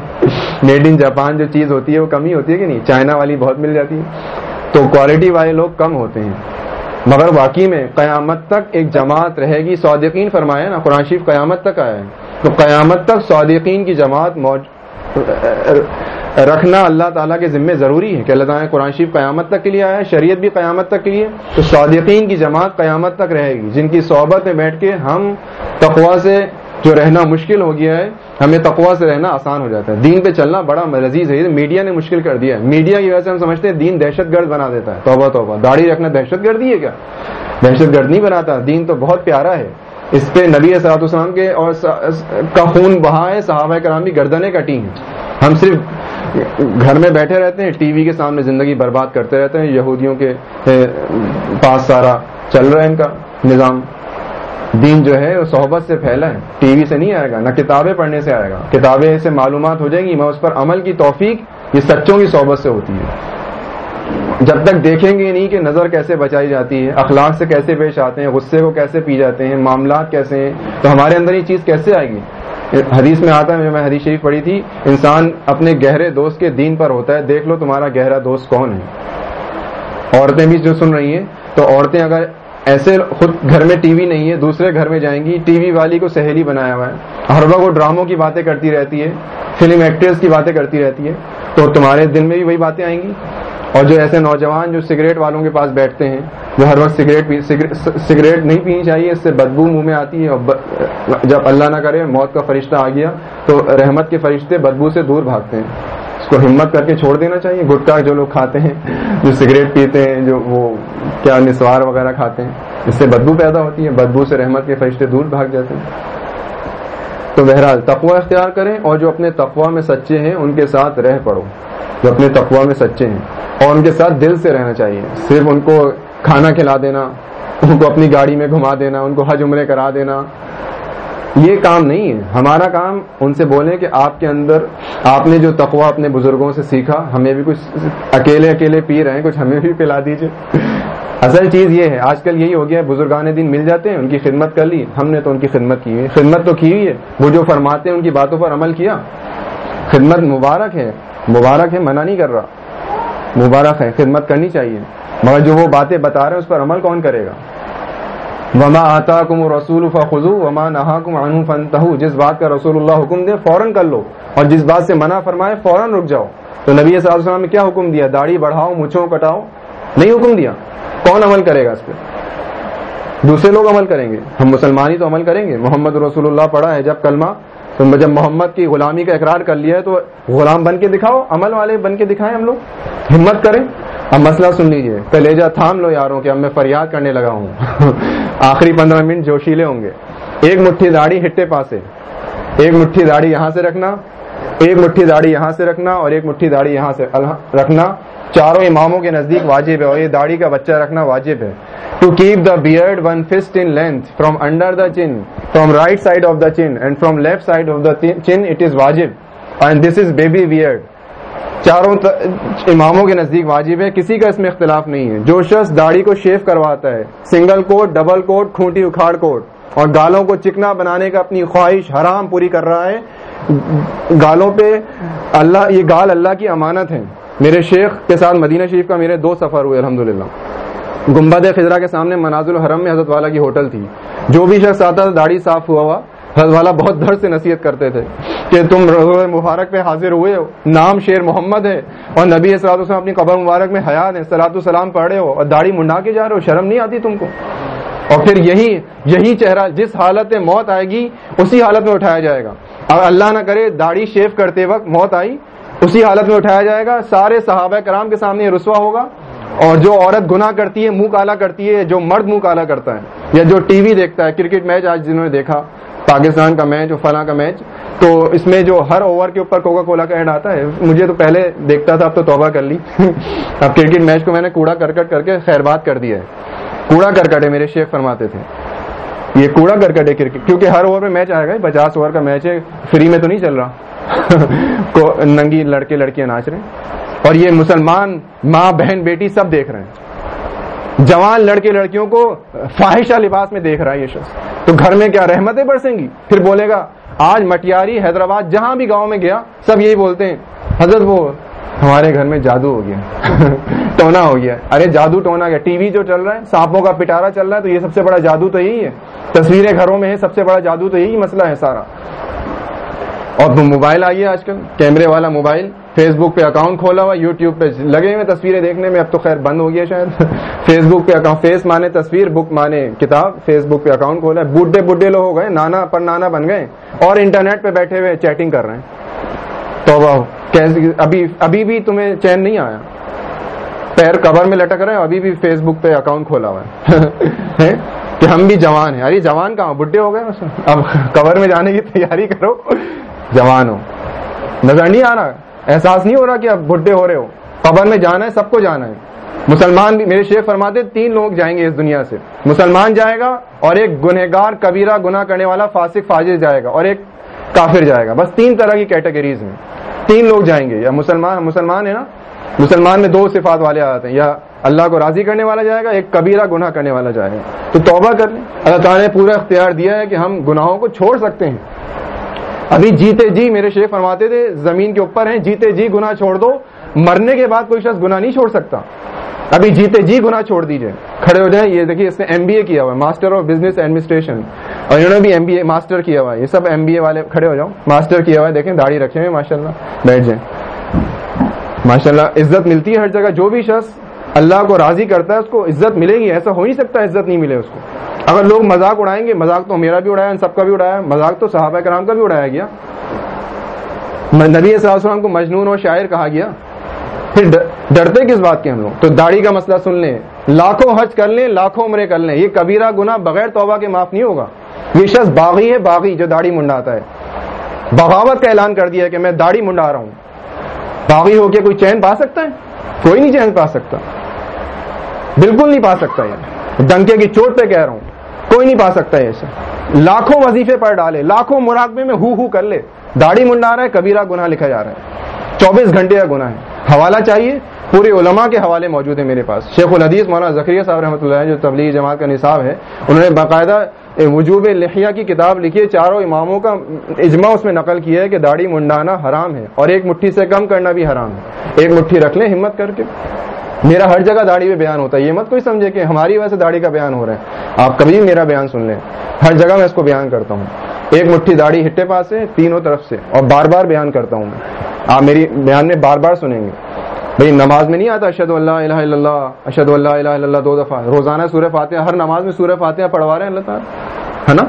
میڈ ان جاپان جو چیز ہوتی ہے وہ کم ہی ہوتی ہے کہ نہیں؟ چائنا والی بہت مل جاتی ہے۔ تو کوالٹی والے لوگ کم ہوتے ہیں۔ مگر واقعی میں قیامت تک ایک جماعت رہے گی۔ صادقین فرمایا نا، قرآن شریف قیامت تک آیا ہے۔ تو قیامت تک صادقین کی جماعت موج... رکھنا اللہ تعالیٰ کے ذمے ضروری ہے کہ اللہ تعالیٰ قرآن شریف قیامت تک کے لیے آیا ہے، شریعت بھی قیامت تک کے لیے۔ تو صادقین کی جماعت قیامت تک رہے گی۔ جن کی صحبت میں بیٹھ کے ہم تقوا سے جو رہنا مشکل ہو گیا ہے، ہمیں تقوا سے رہنا آسان ہو جاتا ہے۔ دین پہ چلنا بڑا لذیذ ہے۔ میڈیا نے مشکل کر دیا ہے۔ میڈیا کی وجہ سے ہم سمجھتے ہیں دین دہشت گرد بنا دیتا ہے۔ توبہ توبہ۔ داڑھی رکھنا دہشت گردی ہے کیا؟ دہشت گرد نہیں بناتا دین تو بہت پیارا ہے۔ اس پہ نبی صلاحت السلام کے اور کا خون بہا ہے، صحابہ کرام کی گردنیں کٹی ہیں۔ ہم صرف گھر میں بیٹھے رہتے ہیں، ٹی وی کے سامنے زندگی برباد کرتے رہتے ہیں، یہودیوں کے پاس سارا چل رہا ہے ان کا نظام۔ دین جو ہے، وہ صحبت سے پھیلا ہے۔ ٹی وی سے نہیں آئے گا، نہ کتابیں پڑھنے سے آئے گا۔ کتابیں سے معلومات ہو جائیں گی، میں اس پر عمل کی توفیق، یہ سچوں کی صحبت سے ہوتی ہے۔ جب تک دیکھیں گے نہیں کہ نظر کیسے بچائی جاتی ہے، اخلاق سے کیسے پیش آتے ہیں، غصے کو کیسے پی جاتے ہیں، معاملات کیسے ہیں، تو ہمارے اندر یہ چیز کیسے آئے گی؟ حدیث میں آتا ہے، میں حدیث شریف پڑھی تھی، انسان اپنے گہرے دوست کے دین پر ہوتا ہے، دیکھ لو تمہارا گہرا دوست کون ہے۔ عورتیں بھی جو سن رہی ہیں، تو عورتیں اگر ایسے خود گھر میں ٹی وی نہیں ہے، دوسرے گھر میں جائیں گی، ٹی وی والی کو سہیلی بنایا ہوا ہے، ہر وقت وہ ڈراموں کی باتیں کرتی رہتی ہے، فلم ایکٹرز کی باتیں کرتی رہتی ہے، تو تمہارے دل میں بھی وہی باتیں آئیں گی؟ اور جو ایسے نوجوان جو سگریٹ والوں کے پاس بیٹھتے ہیں، جو ہر وقت سگریٹ سگریٹ نہیں پینی چاہیے، اس سے بدبو منہ میں آتی ہے اور جب اللہ نہ کرے، موت کا فرشتہ آ گیا، تو رحمت کے فرشتے بدبو سے دور بھاگتے ہیں۔ اس کو ہمت کر کے چھوڑ دینا چاہیے۔ گٹکا جو لوگ کھاتے ہیں، جو سگریٹ پیتے ہیں، جو وہ کیا نسوار وغیرہ کھاتے ہیں، اس سے بدبو پیدا ہوتی ہے، بدبو سے رحمت کے فرشتے دور بھاگ جاتے ہیں۔ تو بہرحال تقوا اختیار کریں اور جو اپنے تقوا میں سچے ہیں، ان کے ساتھ رہ پڑو۔ جو اپنے تقوا میں سچے ہیں۔ اور ان کے ساتھ دل سے رہنا چاہیے۔ صرف ان کو کھانا کھلا دینا، ان کو اپنی گاڑی میں گھما دینا، ان کو حج عمرے کرا دینا، یہ کام نہیں ہے۔ ہمارا کام ان سے بولیں کہ آپ کے اندر آپ نے جو تقوا اپنے بزرگوں سے سیکھا، ہمیں بھی کچھ اکیلے اکیلے پی رہے ہیں، کچھ ہمیں بھی پلا دیجیے اصل چیز یہ ہے، آج کل یہی ہو گیا ہے، بزرگان دن مل جاتے ہیں، ان کی خدمت کر لی، ہم نے تو ان کی خدمت کی ہوئی خدمت تو کی ہوئی ہے، وہ جو فرماتے ہیں، ان کی باتوں پر عمل کیا۔ خدمت مبارک ہے مبارک ہے، منع نہیں کر رہا۔ مبارک ہے، خدمت کرنی چاہیے۔ مگر جو وہ باتیں بتا رہے ہیں، اس پر عمل کون کرے گا؟ وما آتا کم رسول فخو وما نہا کم عنہ فنتہ جس بات کا رسول اللہ حکم دے، فوراً کر لو۔ اور جس بات سے منع فرمائے، فوراً رک جاؤ۔ تو نبی صلی اللہ علیہ وسلم نے کیا حکم دیا؟ داڑھی بڑھاؤ، مچھوں کٹاؤ۔ نہیں حکم دیا۔ کون عمل کرے گا اس پہ؟ دوسرے لوگ عمل کریں گے۔ ہم مسلمان ہی تو عمل کریں گے۔ محمد رسول اللہ پڑھا ہے جب کلمہ۔ تو جب محمد کی غلامی کا اقرار کر لیا ہے تو غلام بن کے دکھاؤ، عمل والے بن کے دکھائیں ہم لوگ۔ ہمت کریں۔ اب مسئلہ سن لیجیے کلیجا تھام لو یاروں کہ اب میں فریاد کرنے لگا ہوں۔ آخری پندرہ منٹ جوشیلے ہوں گے۔ ایک مٹھی داڑھی ہٹے پاسے۔ ایک مٹھی داڑھی یہاں سے رکھنا۔ ایک مٹھی داڑھی یہاں سے رکھنا اور ایک مٹھی داڑھی یہاں سے رکھنا۔ چاروں اماموں کے نزدیک واجب ہے اور یہ داڑھی کا بچہ رکھنا واجب ہے. To keep the beard one fist in length from under the chin from right side of the chin and from left side of the chin it is واجب and this is baby beard چاروں اماموں کے نزدیک واجب ہے. کسی کا اس میں اختلاف نہیں ہے. جو شخص داڑھی کو شیف کرواتا ہے سنگل کوٹ ڈبل کوٹ کھوٹی اکھاڑ کوٹ اور گالوں کو چکنا بنانے کا اپنی خواہش حرام پوری کر رہا ہے، گالوں پہ اللہ، یہ گال اللہ کی امانت ہے. میرے شیخ کے ساتھ مدینہ شریف کا میرے دو سفر ہوئے الحمد للہ گمبد خزرا کے سامنے منازل الحرم میں حضرت والا کی ہوٹل تھی۔ جو بھی شخص آتا تھا، داڑھی صاف ہوا ہوا۔ حضرت والا بہت در سے نصیحت کرتے تھے کہ تم روز مبارک پہ حاضر ہوئے ہو۔ نام شیر محمد ہے اور نبی اسلاد اپنی قبر مبارک میں حیات ہے سلاۃ السلام پڑھے ہو اور داڑھی منڈا کے جا رہے ہو، شرم نہیں آتی تم کو؟ اور پھر یہی یہی چہرہ جس حالت میں موت آئے گی، اسی حالت میں اٹھایا جائے گا۔ اگر اللہ نہ کرے، داڑھی شیف کرتے وقت موت آئی اسی حالت میں اٹھایا جائے گا۔ سارے صحابہ کرام کے سامنے یہ رسوا ہوگا۔ اور جو عورت گناہ کرتی ہے، منہ کالا کرتی ہے، جو مرد منہ کالا کرتا ہے، یا جو ٹی وی دیکھتا ہے، کرکٹ میچ آج جنہوں نے دیکھا، پاکستان کا میچ اور فلاں کا میچ، تو اس میں جو ہر اوور کے اوپر کوکا کولا کا ایڈ آتا ہے، مجھے تو پہلے دیکھتا تھا، اب تو توبہ کر لی۔ اب کرکٹ میچ کو میں نے کوڑا کرکٹ کر کے خیر بات کر دیا ہے۔ کوڑا کرکٹ ہے، میرے شیخ فرماتے تھے۔ یہ کوڑا کرکٹ ہے کرکٹ، کیونکہ ہر اوور میں میچ آئے گا، پچاس اوور کا میچ ہے، فری میں تو نہیں چل رہا۔ ننگی لڑکے لڑکیاں ناچ رہے ہیں اور یہ مسلمان ماں، بہن، بیٹی سب دیکھ رہے ہیں۔ جوان لڑکے لڑکیوں کو فاحشہ لباس میں دیکھ رہا ہے یہ شخص۔ تو گھر میں کیا رحمتیں برسیں گی؟ پھر بولے گا، آج مٹیاری حیدرآباد جہاں بھی گاؤں میں گیا، سب یہی بولتے ہیں، حضرت وہ ہمارے گھر میں جادو ہو گیا۔ ٹونا ہو گیا۔ ارے جادو ٹونا گیا۔ ٹی وی جو چل رہا ہے، سانپوں کا پٹارا چل رہا ہے، تو یہ سب سے بڑا جادو تو یہی ہے۔ تصویریں گھروں میں ہے سب سے بڑا جادو تو یہی مسئلہ ہے سارا۔ اور موبائل آئیے آج کل، کیمرے والا موبائل فیس بک پہ اکاؤنٹ کھولا ہوا یوٹیوب پہ لگے ہوئے تصویریں دیکھنے میں، اب تو خیر بند ہو گیا شاید۔ فیس بک پہ اکاؤنٹ فیس مانے تصویر بک مانے کتاب فیس بک پہ اکاؤنٹ کھولا ہے۔ بڈھے بڈھے لوگ ہو گئے، نانا پر نانا بن گئے اور انٹرنیٹ پہ بیٹھے ہوئے چیٹنگ کر رہے ہیں۔ تو ابھی ابھی بھی تمہیں چین نہیں آیا۔ پیر کور میں لٹک رہے ہیں، ابھی بھی فیس بک پہ اکاؤنٹ کھولا ہوا ہے۔ کہ ہم بھی جوان ہیں۔ ارے، جوان کہاں؟ بڈھے ہو گئے۔ اب کور میں جانے کی تیاری کرو۔ جوان ہو نظر نہیں آ رہا۔ احساس نہیں ہو رہا کہ اب بڈھے ہو رہے ہو۔ قبر میں جانا ہے، سب کو جانا ہے۔ مسلمان بھی میرے شیخ فرماتے، تین لوگ جائیں گے اس دنیا سے۔ مسلمان جائے گا اور ایک گنہگار، کبیرہ گناہ کرنے والا، فاسق، فاجر جائے گا اور ایک کافر جائے گا۔ بس تین طرح کی کیٹیگریز میں۔ تین لوگ جائیں گے۔ یا مسلمان مسلمان ہے نا؟ مسلمان میں دو صفات والے آتے ہیں۔ یا اللہ کو راضی کرنے والا جائے گا، ایک کبیرہ گناہ کرنے والا جائے گا۔ تو توبہ کر لیں۔ اللہ تعالیٰ نے پورا اختیار دیا ہے کہ ہم گناہوں کو چھوڑ سکتے ہیں۔ ابھی جیتے جی میرے شیخ فرماتے تھے، زمین کے اوپر ہیں، جیتے جی گنا چھوڑ دو، مرنے کے بعد کوئی شخص گنا نہیں چھوڑ سکتا۔ ابھی جیتے جی گنا چھوڑ دیجیے۔ کھڑے ہو جائیں، یہ دیکھیے، اس نے ایم بی اے کیا ہوا ہے ماسٹر آف بزنس ایڈمنسٹریشن اور انہوں نے بھی ایم بی اے ماسٹر کیا ہوا ہے۔ یہ سب ایم بی اے والے کھڑے ہو جاؤ۔ ماسٹر کیا ہوا ہے، دیکھیں، داڑھی رکھے ہوئے ماشاء اللہ بیٹھ جائیں۔ ماشاء اللہ عزت ملتی ہے ہر جگہ۔ جو بھی شخص اللہ کو راضی کرتا ہے، اس کو عزت ملے گی، ایسا ہو نہیں سکتا ہے عزت نہیں ملے اس کو۔ اگر لوگ مذاق اڑائیں گے، مذاق تو میرا بھی اڑایا سب کا بھی اڑایا، مذاق تو صحابہ کرام کا بھی اڑایا گیا۔ نبی صلی اللہ علیہ وسلم کو مجنون اور شاعر کہا گیا۔ پھر ڈرتے کس بات کے ہم لوگ؟ تو داڑھی کا مسئلہ سن لیں، لاکھوں حج کر لیں، لاکھوں عمرے کر لیں، یہ کبیرہ گنا بغیر توبہ کے معاف نہیں ہوگا۔ یہ شخص باغی ہے، باغی جو داڑھی منڈاتا ہے۔ بغاوت کا اعلان کر دیا کہ میں داڑھی منڈا رہا ہوں۔ باغی ہو کے کوئی چین پا سکتا ہے؟ کوئی نہیں چین پا سکتا۔ بالکل نہیں پا سکتا یہ۔ ڈنکے کی چوٹ پہ کہہ رہا ہوں۔ کوئی نہیں پا سکتا ایسا لاکھوں وظیفے پر ڈالے، لاکھوں مراقبے میں ہو ہو کر لے۔ داڑھی منڈا رہا ہے، کبیرہ گناہ لکھا جا رہا ہے۔ چوبیس گھنٹے کا گناہ ہے۔ حوالہ چاہیے، پورے علماء کے حوالے موجود ہیں میرے پاس۔ شیخ الحدیث مولانا ذکریہ صاحب رحمۃ اللہ جو تبلیغ جماعت کا نصاب ہے، انہوں نے باقاعدہ وجوب لحیہ کی کتاب لکھی ہے۔ چاروں اماموں کا اجماع اس میں نقل کیا ہے کہ داڑھی منڈانا حرام ہے اور ایک مٹھی سے کم کرنا بھی حرام ہے۔ ایک مٹھی رکھ لیں، ہمت کر کے۔ میرا ہر جگہ داڑھی میں بیان ہوتا ہے۔ یہ مت کوئی سمجھے کہ ہماری وجہ سے داڑھی کا بیان ہو رہا ہے۔ آپ کبھی میرا بیان سن لیں۔ ہر جگہ میں اس کو بیان کرتا ہوں۔ ایک مٹھی داڑھی ہٹے پاس سے، تینوں طرف سے، اور بار بار بیان کرتا ہوں میں۔ آپ میری بیان میں بار بار سنیں گے۔ بھائی، نماز میں نہیں آتا اشد اللہ الہ الا اللہ اشد اللہ الہ الا اللہ دو دفعہ۔ روزانہ سورہ فاتحہ، ہر نماز میں سورہ فاتحہ پڑھوا رہے ہیں اللہ تعالیٰ، ہے نا؟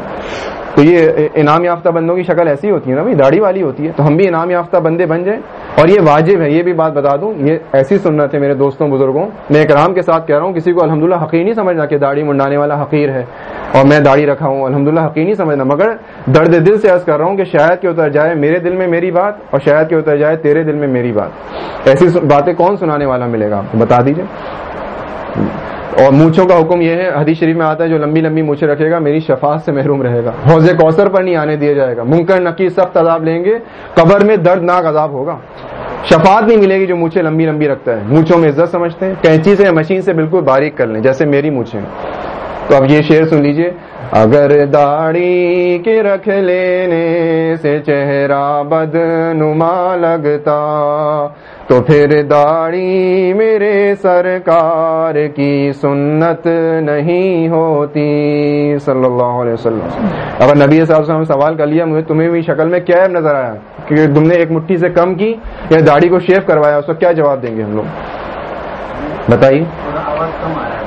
تو یہ انعام یافتہ بندوں کی شکل ایسی ہوتی ہے نا بھائی، داڑھی والی ہوتی ہے، تو ہم بھی انعام یافتہ بندے بن جائیں۔ اور یہ واجب ہے، یہ بھی بات بتا دوں، یہ ایسی سنت ہے میرے دوستوں، بزرگوں، میں اکرام کے ساتھ کہہ رہا ہوں، کسی کو الحمدللہ حقیر نہیں سمجھنا کہ داڑھی منڈانے والا حقیر ہے اور میں داڑھی رکھا ہوں، الحمدللہ حقیر نہیں سمجھنا۔ مگر درد دل سے عرض کر رہا ہوں کہ شاید کہ اتر جائے میرے دل میں میری بات اور شاید کہ اتر جائے تیرے دل میں میری بات۔ ایسی باتیں کون سنانے والا ملے گا آپ کو؟ بتا دیجیے اور مونچھوں کا حکم یہ ہے، حدیث شریف میں آتا ہے، جو لمبی لمبی مونچھیں رکھے گا، میری شفاعت سے محروم رہے گا۔ حوض کوثر پر نہیں آنے دیا جائے گا۔ منکر نکی سخت عذاب لیں گے۔ قبر میں دردناک عذاب ہوگا۔ شفاعت نہیں ملے گی جو مونچھیں لمبی لمبی رکھتا ہے۔ مونچھوں میں عزت سمجھتے ہیں۔ کینچی سے یا مشین سے بالکل باریک کر لیں، جیسے میری مونچھیں۔ تو اب یہ شعر سن لیجیے۔ اگر داڑھی کے رکھ لینے سے چہرہ بد نما لگتا تو پھر داڑھی میرے سرکار کی سنت نہیں ہوتی۔ صلی اللہ علیہ وسلم۔ اگر نبی صاحب سے ہم سوال کر لیا، مجھے تمہیں بھی شکل میں کیا نظر آیا؟ کہ تم نے ایک مٹھی سے کم کی یا داڑھی کو شیف کروایا، اس کو کیا جواب دیں گے ہم لوگ؟ بتائیے۔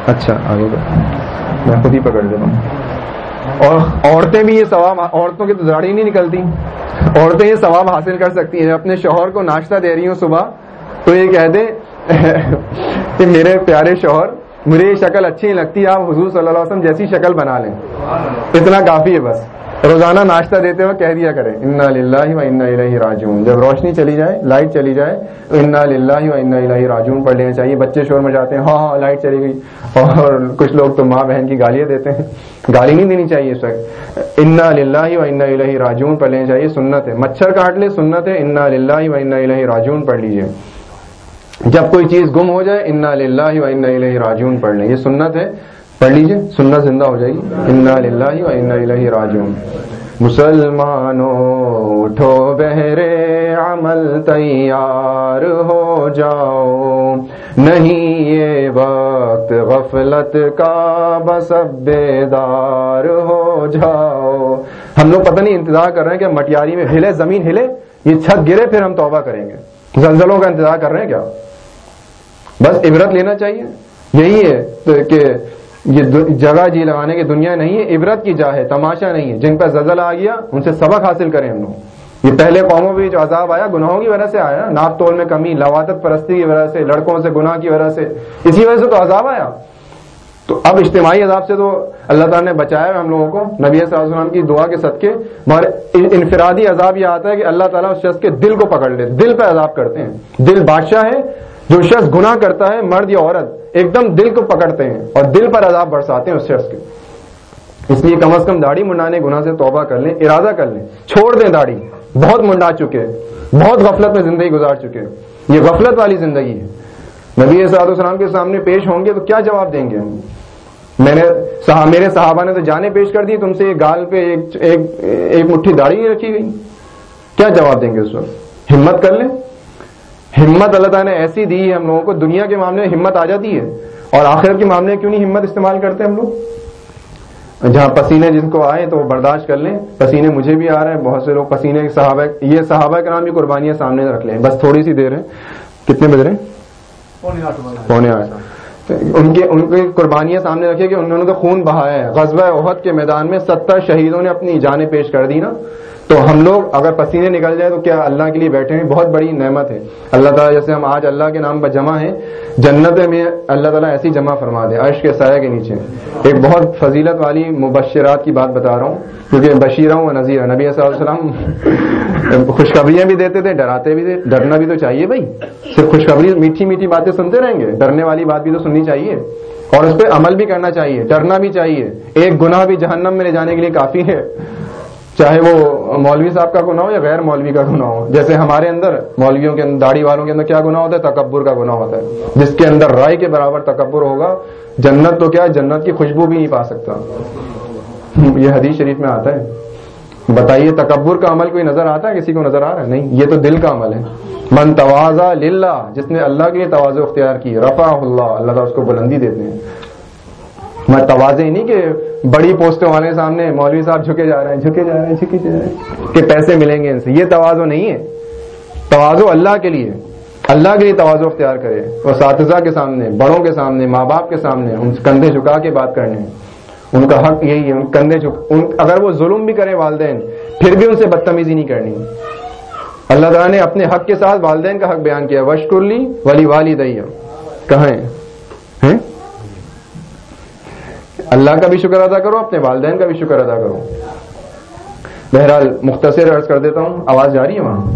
اچھا آگے میں خود ہی پکڑ لیتا ہوں۔ اور عورتیں بھی یہ ثواب، عورتوں کی تو داڑھی نہیں نکلتی۔ عورتیں یہ ثواب حاصل کر سکتی ہیں، اپنے شوہر کو ناشتہ دے رہی ہوں صبح تو یہ کہہ دیں کہ میرے پیارے شوہر، مجھے یہ شکل اچھی نہیں لگتی، آپ حضور صلی اللہ علیہ وسلم جیسی شکل بنا لیں۔ اتنا کافی ہے بس۔ روزانہ ناشتہ دیتے ہوئے کہہ دیا کریں۔ انا للہ و انا الہ راجون جب روشنی چلی جائے، لائٹ چلی جائے تو انا للہ و انا الہ راجون پڑھ لینا چاہیے، بچے شور میں جاتے ہیں ہاں ہاں لائٹ چلی گئی۔ اور کچھ لوگ تو ماں بہن کی گالیاں دیتے ہیں۔ گالی نہیں دینی چاہیے اس وقت۔ انا للہ و انا الہ راجون پڑھ لینا چاہیے، سنت ہے۔ مچھر کاٹ لے سنت ہے۔ انا للہ و انا الہ راجون پڑھ لیجیے جب کوئی چیز گم ہو جائے، انا للہ و انا الہ راجون پڑھ لیں۔ یہ سنت ہے۔ پڑھ لیجیے سننا زندہ ہو جائے گی۔ انا للہ و انا الہ راجون مسلمانوں، اٹھو بہرے، عمل تیار ہو جاؤ۔ نہیں یہ وقت غفلت کا بس بیدار ہو جاؤ۔ ہم لوگ پتہ نہیں، انتظار کر رہے ہیں کہ مٹیاری میں ہلے، زمین ہلے، یہ چھت گرے، پھر ہم توبہ کریں گے۔ زلزلوں کا انتظار کر رہے ہیں کیا؟ بس عبرت لینا چاہیے۔ یہی ہے کہ یہ جگہ جی لگانے کی دنیا نہیں ہے، عبرت کی جا ہے، تماشا نہیں ہے۔ جن پر زلزلہ آ گیا، ان سے سبق حاصل کریں ہم لوگ۔ یہ پہلے قوموں بھی جو عذاب آیا، گناہوں کی وجہ سے آیا ناپ تول میں کمی لوادت پرستی کی وجہ سے، لڑکوں سے گناہ کی وجہ سے، اسی وجہ سے تو عذاب آیا۔ تو اب اجتماعی عذاب سے تو اللہ تعالیٰ نے بچایا ہم لوگوں کو۔ نبی صلی اللہ علیہ وسلم کی دعا کے صدقے۔ مگر انفرادی عذاب یہ آتا ہے کہ اللہ تعالیٰ اس شخص کے دل کو پکڑ لے، دل پہ عذاب کرتے ہیں۔ دل بادشاہ ہے، جو شخص گناہ کرتا ہے، مرد یا عورت، ایک دم دل کو پکڑتے ہیں اور دل پر عذاب برساتے ہیں اس شخص کے۔ اس لیے کم از کم داڑھی منڈانے گناہ سے توبہ کر لیں، ارادہ کر لیں۔ چھوڑ دیں داڑھی۔ بہت منڈا چکے، بہت غفلت میں زندگی گزار چکے۔ یہ غفلت والی زندگی ہے۔ نبی صاحب السلام کے سامنے پیش ہوں گے تو کیا جواب دیں گے؟ میں نے میرے صحابہ نے تو جانے پیش کر دی تم سے گال پہ ایک ایک, ایک مٹھی داڑھی نہیں رکھی گئی۔ کیا جواب دیں گے اس وقت؟ ہمت کر لیں۔ ہمت اللہ تعالیٰ نے ایسی دی ہے ہم لوگوں کو دنیا کے معاملے میں ہمت آ جاتی ہے۔ اور آخرت کے معاملے میں کیوں نہیں ہمت استعمال کرتے ہم لوگ؟ جہاں پسینے جن کو آئے تو وہ برداشت کر لیں۔ پسینے مجھے بھی آ رہے ہیں بہت سے لوگ پسینے صحابہ یہ صحابہ کے نام بھی قربانیاں سامنے رکھ لیں۔ بس تھوڑی سی دیر ہے۔ کتنے بج رہے ہیں؟ پونے آٹھ ان کے ان کی قربانیاں سامنے رکھے کہ انہوں نے تو خون بہایا ہے۔ غزوہ عہد کے میدان میں ستر شہیدوں نے اپنی جانیں پیش کر دی نا۔ تو ہم لوگ اگر پسینے نکل جائے تو کیا اللہ کے لیے بیٹھے ہیں بہت بڑی نعمت ہے۔ اللہ تعالیٰ جیسے ہم آج اللہ کے نام پر جمع ہیں، جنت میں اللہ تعالیٰ ایسی جمع فرما دے، عرش کے سایہ کے نیچے۔ ایک بہت فضیلت والی مبشرات کی بات بتا رہا ہوں، کیونکہ بشیرہ ہوں، نذیر نبی صلی اللہ علیہ وسلم خوشخبریاں بھی دیتے تھے، ڈراتے بھی تھے۔ ڈرنا بھی تو چاہیے بھائی۔ صرف خوشخبری، میٹھی میٹھی باتیں سنتے رہیں گے۔ ڈرنے والی بات بھی تو سننی چاہیے۔ اور اس پہ عمل بھی کرنا چاہیے، ڈرنا بھی چاہیے۔ ایک گناہ بھی جہنم میں لے جانے کے لیے کافی ہے۔ چاہے وہ مولوی صاحب کا گناہ ہو یا غیر مولوی کا گناہ ہو، جیسے ہمارے اندر مولویوں کے اندر، داڑھی والوں کے اندر کیا گناہ ہوتا ہے؟ تکبر کا گناہ ہوتا ہے۔ جس کے اندر رائے کے برابر تکبر ہوگا، جنت تو کیا جنت کی خوشبو بھی نہیں پا سکتا۔ یہ حدیث شریف میں آتا ہے۔ بتائیے، تکبر کا عمل کوئی نظر آتا ہے؟ کسی کو نظر آ رہا ہے؟ نہیں، یہ تو دل کا عمل ہے۔ من توازا للہ، جس نے اللہ کے لیے توازو اختیار کی رفا اللہ اللہ تعالیٰ اس کو بلندی دیتے ہیں۔ میں توازے نہیں کہ بڑی پوسٹوں والے سامنے مولوی صاحب جھکے جا رہے ہیں، جھکے جا رہے ہیں، جھکے جا رہے ہیں۔ کہ پیسے ملیں گے ان سے۔ یہ توازو نہیں ہے۔ توازو اللہ کے لیے۔ اللہ کے لیے توازو اختیار کرے۔ وہ اساتذہ کے سامنے، بڑوں کے سامنے، ماں باپ کے سامنے ان کندھے جھکا کے بات کرنے۔ ان کا حق یہی ہے کندھے جھک ان اگر وہ ظلم بھی کرے والدین، پھر بھی ان سے بدتمیزی نہیں کرنی۔ اللہ تعالیٰ نے اپنے حق کے ساتھ والدین کا حق بیان کیا۔ وشکرلی ولی والی دیا کہاں اللہ کا بھی شکر ادا کرو، اپنے والدین کا بھی شکر ادا کرو۔ بہرحال مختصر عرض کر دیتا ہوں، آواز جاری ہے وہاں؟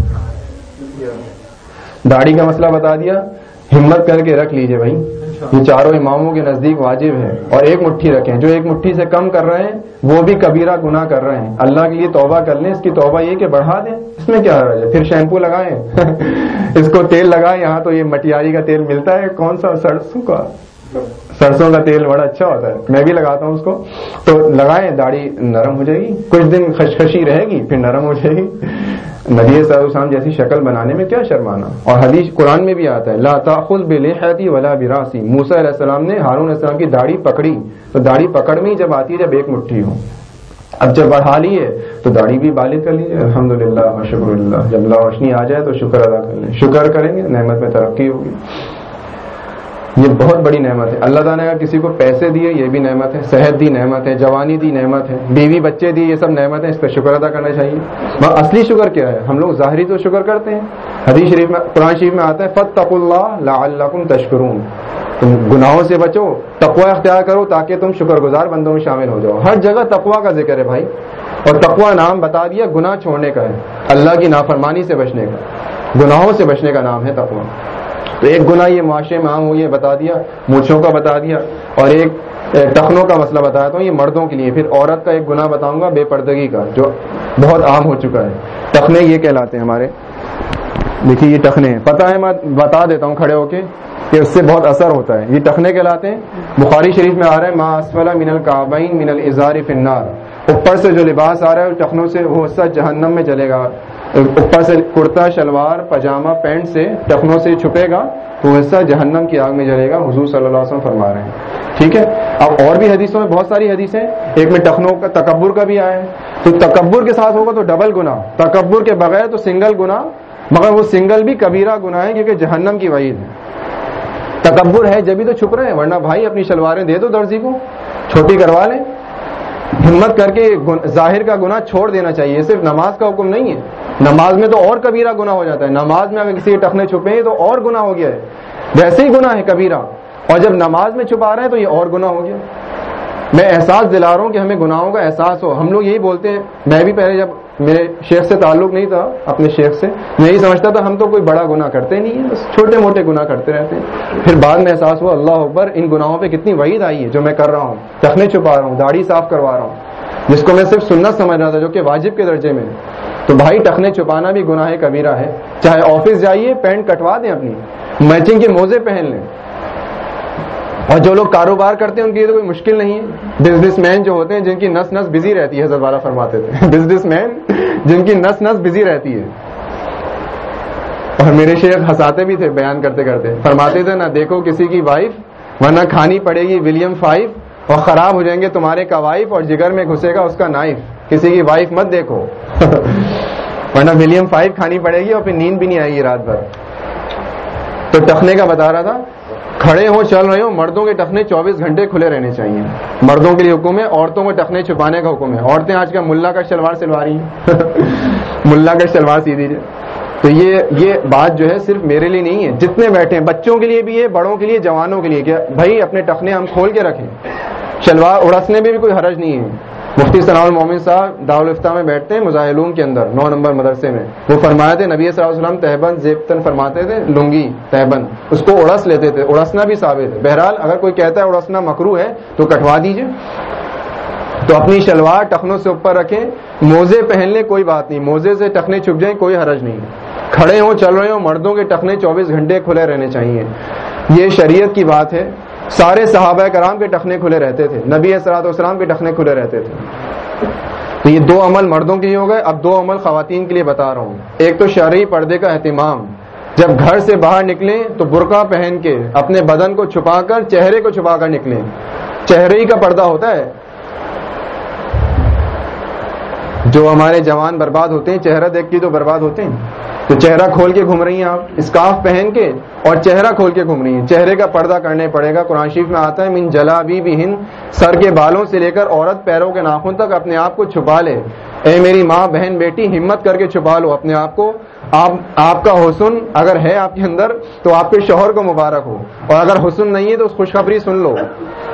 داڑھی کا مسئلہ بتا دیا، ہمت کر کے رکھ لیجیے بھائی۔ یہ چاروں اماموں کے نزدیک واجب ہے اور ایک مٹھی رکھیں۔ جو ایک مٹھی سے کم کر رہے ہیں، وہ بھی کبیرہ گناہ کر رہے ہیں۔ اللہ کے لیے توبہ کر لیں، اس کی توبہ یہ کہ بڑھا دیں۔ اس میں کیا ہے؟ پھر شیمپو لگائیں۔ اس کو تیل لگائیں، یہاں تو یہ مٹیاری کا تیل ملتا ہے۔ کون سا سرسوں کا؟ سرسوں کا تیل بڑا اچھا ہوتا ہے۔ میں بھی لگاتا ہوں اس کو۔ تو لگائیں، داڑھی نرم ہو جائے گی۔ کچھ دن خشخشی رہے گی، پھر نرم ہو جائے گی۔ نبی صاحب جیسی شکل بنانے میں کیا شرمانا اور حدیث قرآن میں بھی آتا ہے، لا تاخذ بلحیتی ولا براسی۔ موسا علیہ السلام نے ہارون علیہ السلام کی داڑھی پکڑی۔ تو داڑھی پکڑ میں ہی جب آتی ہے، جب ایک مٹھی ہو۔ اب جب بڑھا لی ہے، تو داڑھی بھی بالغ کر لیجیے الحمد للہ شکر اللہ۔ جب روشنی آ جائے تو شکر ادا کر لیں۔ شکر کریں گے، نعمت میں ترقی ہوگی۔ یہ بہت بڑی نعمت ہے۔ اللہ تعالیٰ نے اگر کسی کو پیسے دیے، یہ بھی نعمت ہے۔ صحت دی نعمت ہے، جوانی دی نعمت ہے۔ بیوی، بچے دی، یہ سب نعمت ہے اس پہ شکر ادا کرنا چاہیے۔ اصلی شکر کیا ہے؟ ہم لوگ ظاہری تو شکر کرتے ہیں۔ حدیث شریف میں، قرآن شریف میں آتا ہے فت تق اللہ تشکرون تم گناہوں سے بچو تقوا اختیار کرو تاکہ تم شکر گزار بندوں میں شامل ہو جاؤ۔ ہر جگہ تقوا کا ذکر ہے بھائی۔ اور تقوا نام بتا دیا، گناہ چھوڑنے کا ہے۔ اللہ کی نافرمانی سے بچنے کا، گناہوں سے بچنے کا نام ہے تقوا تو ایک گناہ یہ معاشرے میں عام ہوئی ہے بتا دیا مونچھوں کا بتا دیا، اور ایک ٹخنوں کا مسئلہ بتایا تو یہ مردوں کے لیے۔ پھر عورت کا ایک گناہ بتاؤں گا، بے پردگی کا، جو بہت عام ہو چکا ہے۔ ٹخنے یہ کہلاتے ہیں ہمارے۔ دیکھیے یہ ٹخنے پتا ہے، میں بتا دیتا ہوں کھڑے ہو کے کہ اس سے بہت اثر ہوتا ہے۔ یہ ٹخنے کہلاتے ہیں۔ بخاری شریف میں آ رہا ہے، ما اسفلا من القابین من الزار فنار اوپر سے جو لباس آ رہا ہے ٹخنوں سے، وہ حصہ جہنم میں چلے گا۔ اوپر سے کرتا شلوار، پاجامہ، پینٹ سے ٹخنوں سے چھپے گا تو حصہ جہنم کی آگ میں جلے گا، حضور صلی اللہ علیہ وسلم فرما رہے ہیں۔ ٹھیک ہے؟ اب اور بھی حدیثوں میں بہت ساری حدیثیں ایک میں ٹخنوں کا، تکبر کا بھی آیا ہے۔ تو تکبر کے ساتھ ہوگا تو ڈبل گنا تکبر کے بغیر تو سنگل گنا مگر وہ سنگل بھی کبیرہ گنا ہے کیونکہ جہنم کی وعید ہے۔ تکبر ہے جبھی تو چھپ رہے ہیں، ورنہ بھائی اپنی شلواریں دے دو درزی کو، چھوٹی کروا لیں۔ ہمت کر کے ظاہر کا گناہ چھوڑ دینا چاہیے صرف نماز کا حکم نہیں ہے۔ نماز میں تو اور کبیرہ گنا ہو جاتا ہے۔ نماز میں اگر کسی کے ٹخنے چھپے ہیں تو اور گنا ہو گیا ہے۔ ویسے ہی گنا ہے کبیرہ۔ اور جب نماز میں چھپا رہے ہیں تو یہ اور گنا ہو گیا۔ میں احساس دلا رہا ہوں کہ ہمیں گناہوں کا احساس ہو۔ ہم لوگ یہی بولتے ہیں۔ میں بھی پہلے جب میرے شیخ سے تعلق نہیں تھا، اپنے شیخ سے، میں یہی سمجھتا تھا، ہم تو کوئی بڑا گناہ کرتے نہیں ہیں، بس چھوٹے موٹے گناہ کرتے رہتے ہیں۔ پھر بعد میں احساس ہوا، اللہ اکبر، ان گناہوں پہ کتنی وعید آئی ہے جو میں کر رہا ہوں۔ ٹخنے چھپا رہا ہوں، داڑھی صاف کروا رہا ہوں۔ جس کو میں صرف سنت سمجھ رہا تھا، جو کہ واجب کے درجے میں تو بھائی ٹخنے چھپانا بھی گناہ کبیرہ ہے۔ چاہے آفس جائیے پینٹ کٹوا دیں اپنی۔ میچنگ کے موزے پہن لیں۔ اور جو لوگ کاروبار کرتے ہیں، ان کے لیے تو کوئی مشکل نہیں ہے۔ بزنس مین جو ہوتے ہیں، جن کی نس نس بزی رہتی ہے، حضرت والا فرماتے تھے۔ بزنس مین جن کی نس نس بزی رہتی ہے۔ اور میرے شیخ ہنساتے بھی تھے بیان کرتے کرتے۔ فرماتے تھے، نہ دیکھو کسی کی وائف ورنہ کھانی پڑے گی ولیم فائیو اور خراب ہو جائیں گے تمہارے کا وائف اور جگر میں گھسے گا اس کا نائف کسی کی وائف مت دیکھو۔ ورنہ ولیم فائیو کھانی پڑے گی اور پھر نیند بھی نہیں آئے گی رات بھر۔ تو ٹخنے کا بتا رہا تھا، کھڑے ہوں چل رہے ہوں مردوں کے ٹخنے چوبیس گھنٹے کھلے رہنے چاہیے۔ مردوں کے لیے حکم ہے، عورتوں کو ٹخنے چھپانے کا حکم ہے۔ عورتیں آج کل ملا کا شلوار سلوا رہی ہیں۔ ملا کا شلوار سی دیجیے تو یہ یہ بات جو ہے صرف میرے لیے نہیں ہے، جتنے بیٹھے ہیں، بچوں کے لیے بھی ہے، بڑوں کے لیے، جوانوں کے لیے کیا بھائی اپنے ٹخنے ہم کھول کے رکھیں۔ شلوار، اڑسنے میں بھی کوئی حرج نہیں ہے۔ مفتی ثناء المومن صاحب دارالفتہ میں بیٹھتے ہیں مظاہلوم کے اندر، نو نمبر مدرسے میں۔ وہ فرمایا تھے، نبی صلی اللہ علیہ وسلم تہبن زیبتن فرماتے تھے، لنگی تہبن اس کو اڑس لیتے تھے، اڑسنا بھی ثابت ہے۔ بہرحال اگر کوئی کہتا ہے اڑسنا مکرو ہے، تو کٹوا دیجیے۔ تو اپنی شلوار ٹخنوں سے اوپر رکھیں۔ موزے پہن لیں کوئی بات نہیں، موزے سے ٹخنے چھپ جائیں، کوئی حرج نہیں۔ کھڑے ہوں، چل رہے ہوں، مردوں کے ٹخنے چوبیس گھنٹے کھلے رہنے چاہیے۔ یہ شریعت کی بات ہے۔ سارے صحابہ کرام کے ٹخنے کھلے رہتے تھے۔ نبی اسرات والسلام کے ٹخنے کھلے رہتے تھے۔ تو یہ دو عمل مردوں کے لیے ہو گئے۔ اب دو عمل خواتین کے لیے بتا رہا ہوں۔ ایک تو شرعی پردے کا اہتمام۔ جب گھر سے باہر نکلیں تو برقع پہن کے اپنے بدن کو چھپا کر چہرے کو چھپا کر نکلیں۔ چہرے ہی کا پردہ ہوتا ہے۔ جو ہمارے جوان برباد ہوتے ہیں، چہرہ دیکھ کے تو برباد ہوتے ہیں۔ تو چہرہ کھول کے گھوم رہی ہیں آپ، اسکارف پہن کے اور چہرہ کھول کے گھوم رہی ہیں۔ چہرے کا پردہ کرنے پڑے گا۔ قرآن شریف میں آتا ہے، من جلا بھی ہند سر کے بالوں سے لے کر عورت پیروں کے ناخن تک اپنے آپ کو چھپا لے۔ اے میری ماں، بہن، بیٹی، ہمت کر کے چھپا لو اپنے آپ کو۔ آپ آپ کا حسن اگر ہے آپ کے اندر، تو آپ کے شوہر کو مبارک ہو۔ اور اگر حسن نہیں ہے، تو اس خوشخبری سن لو۔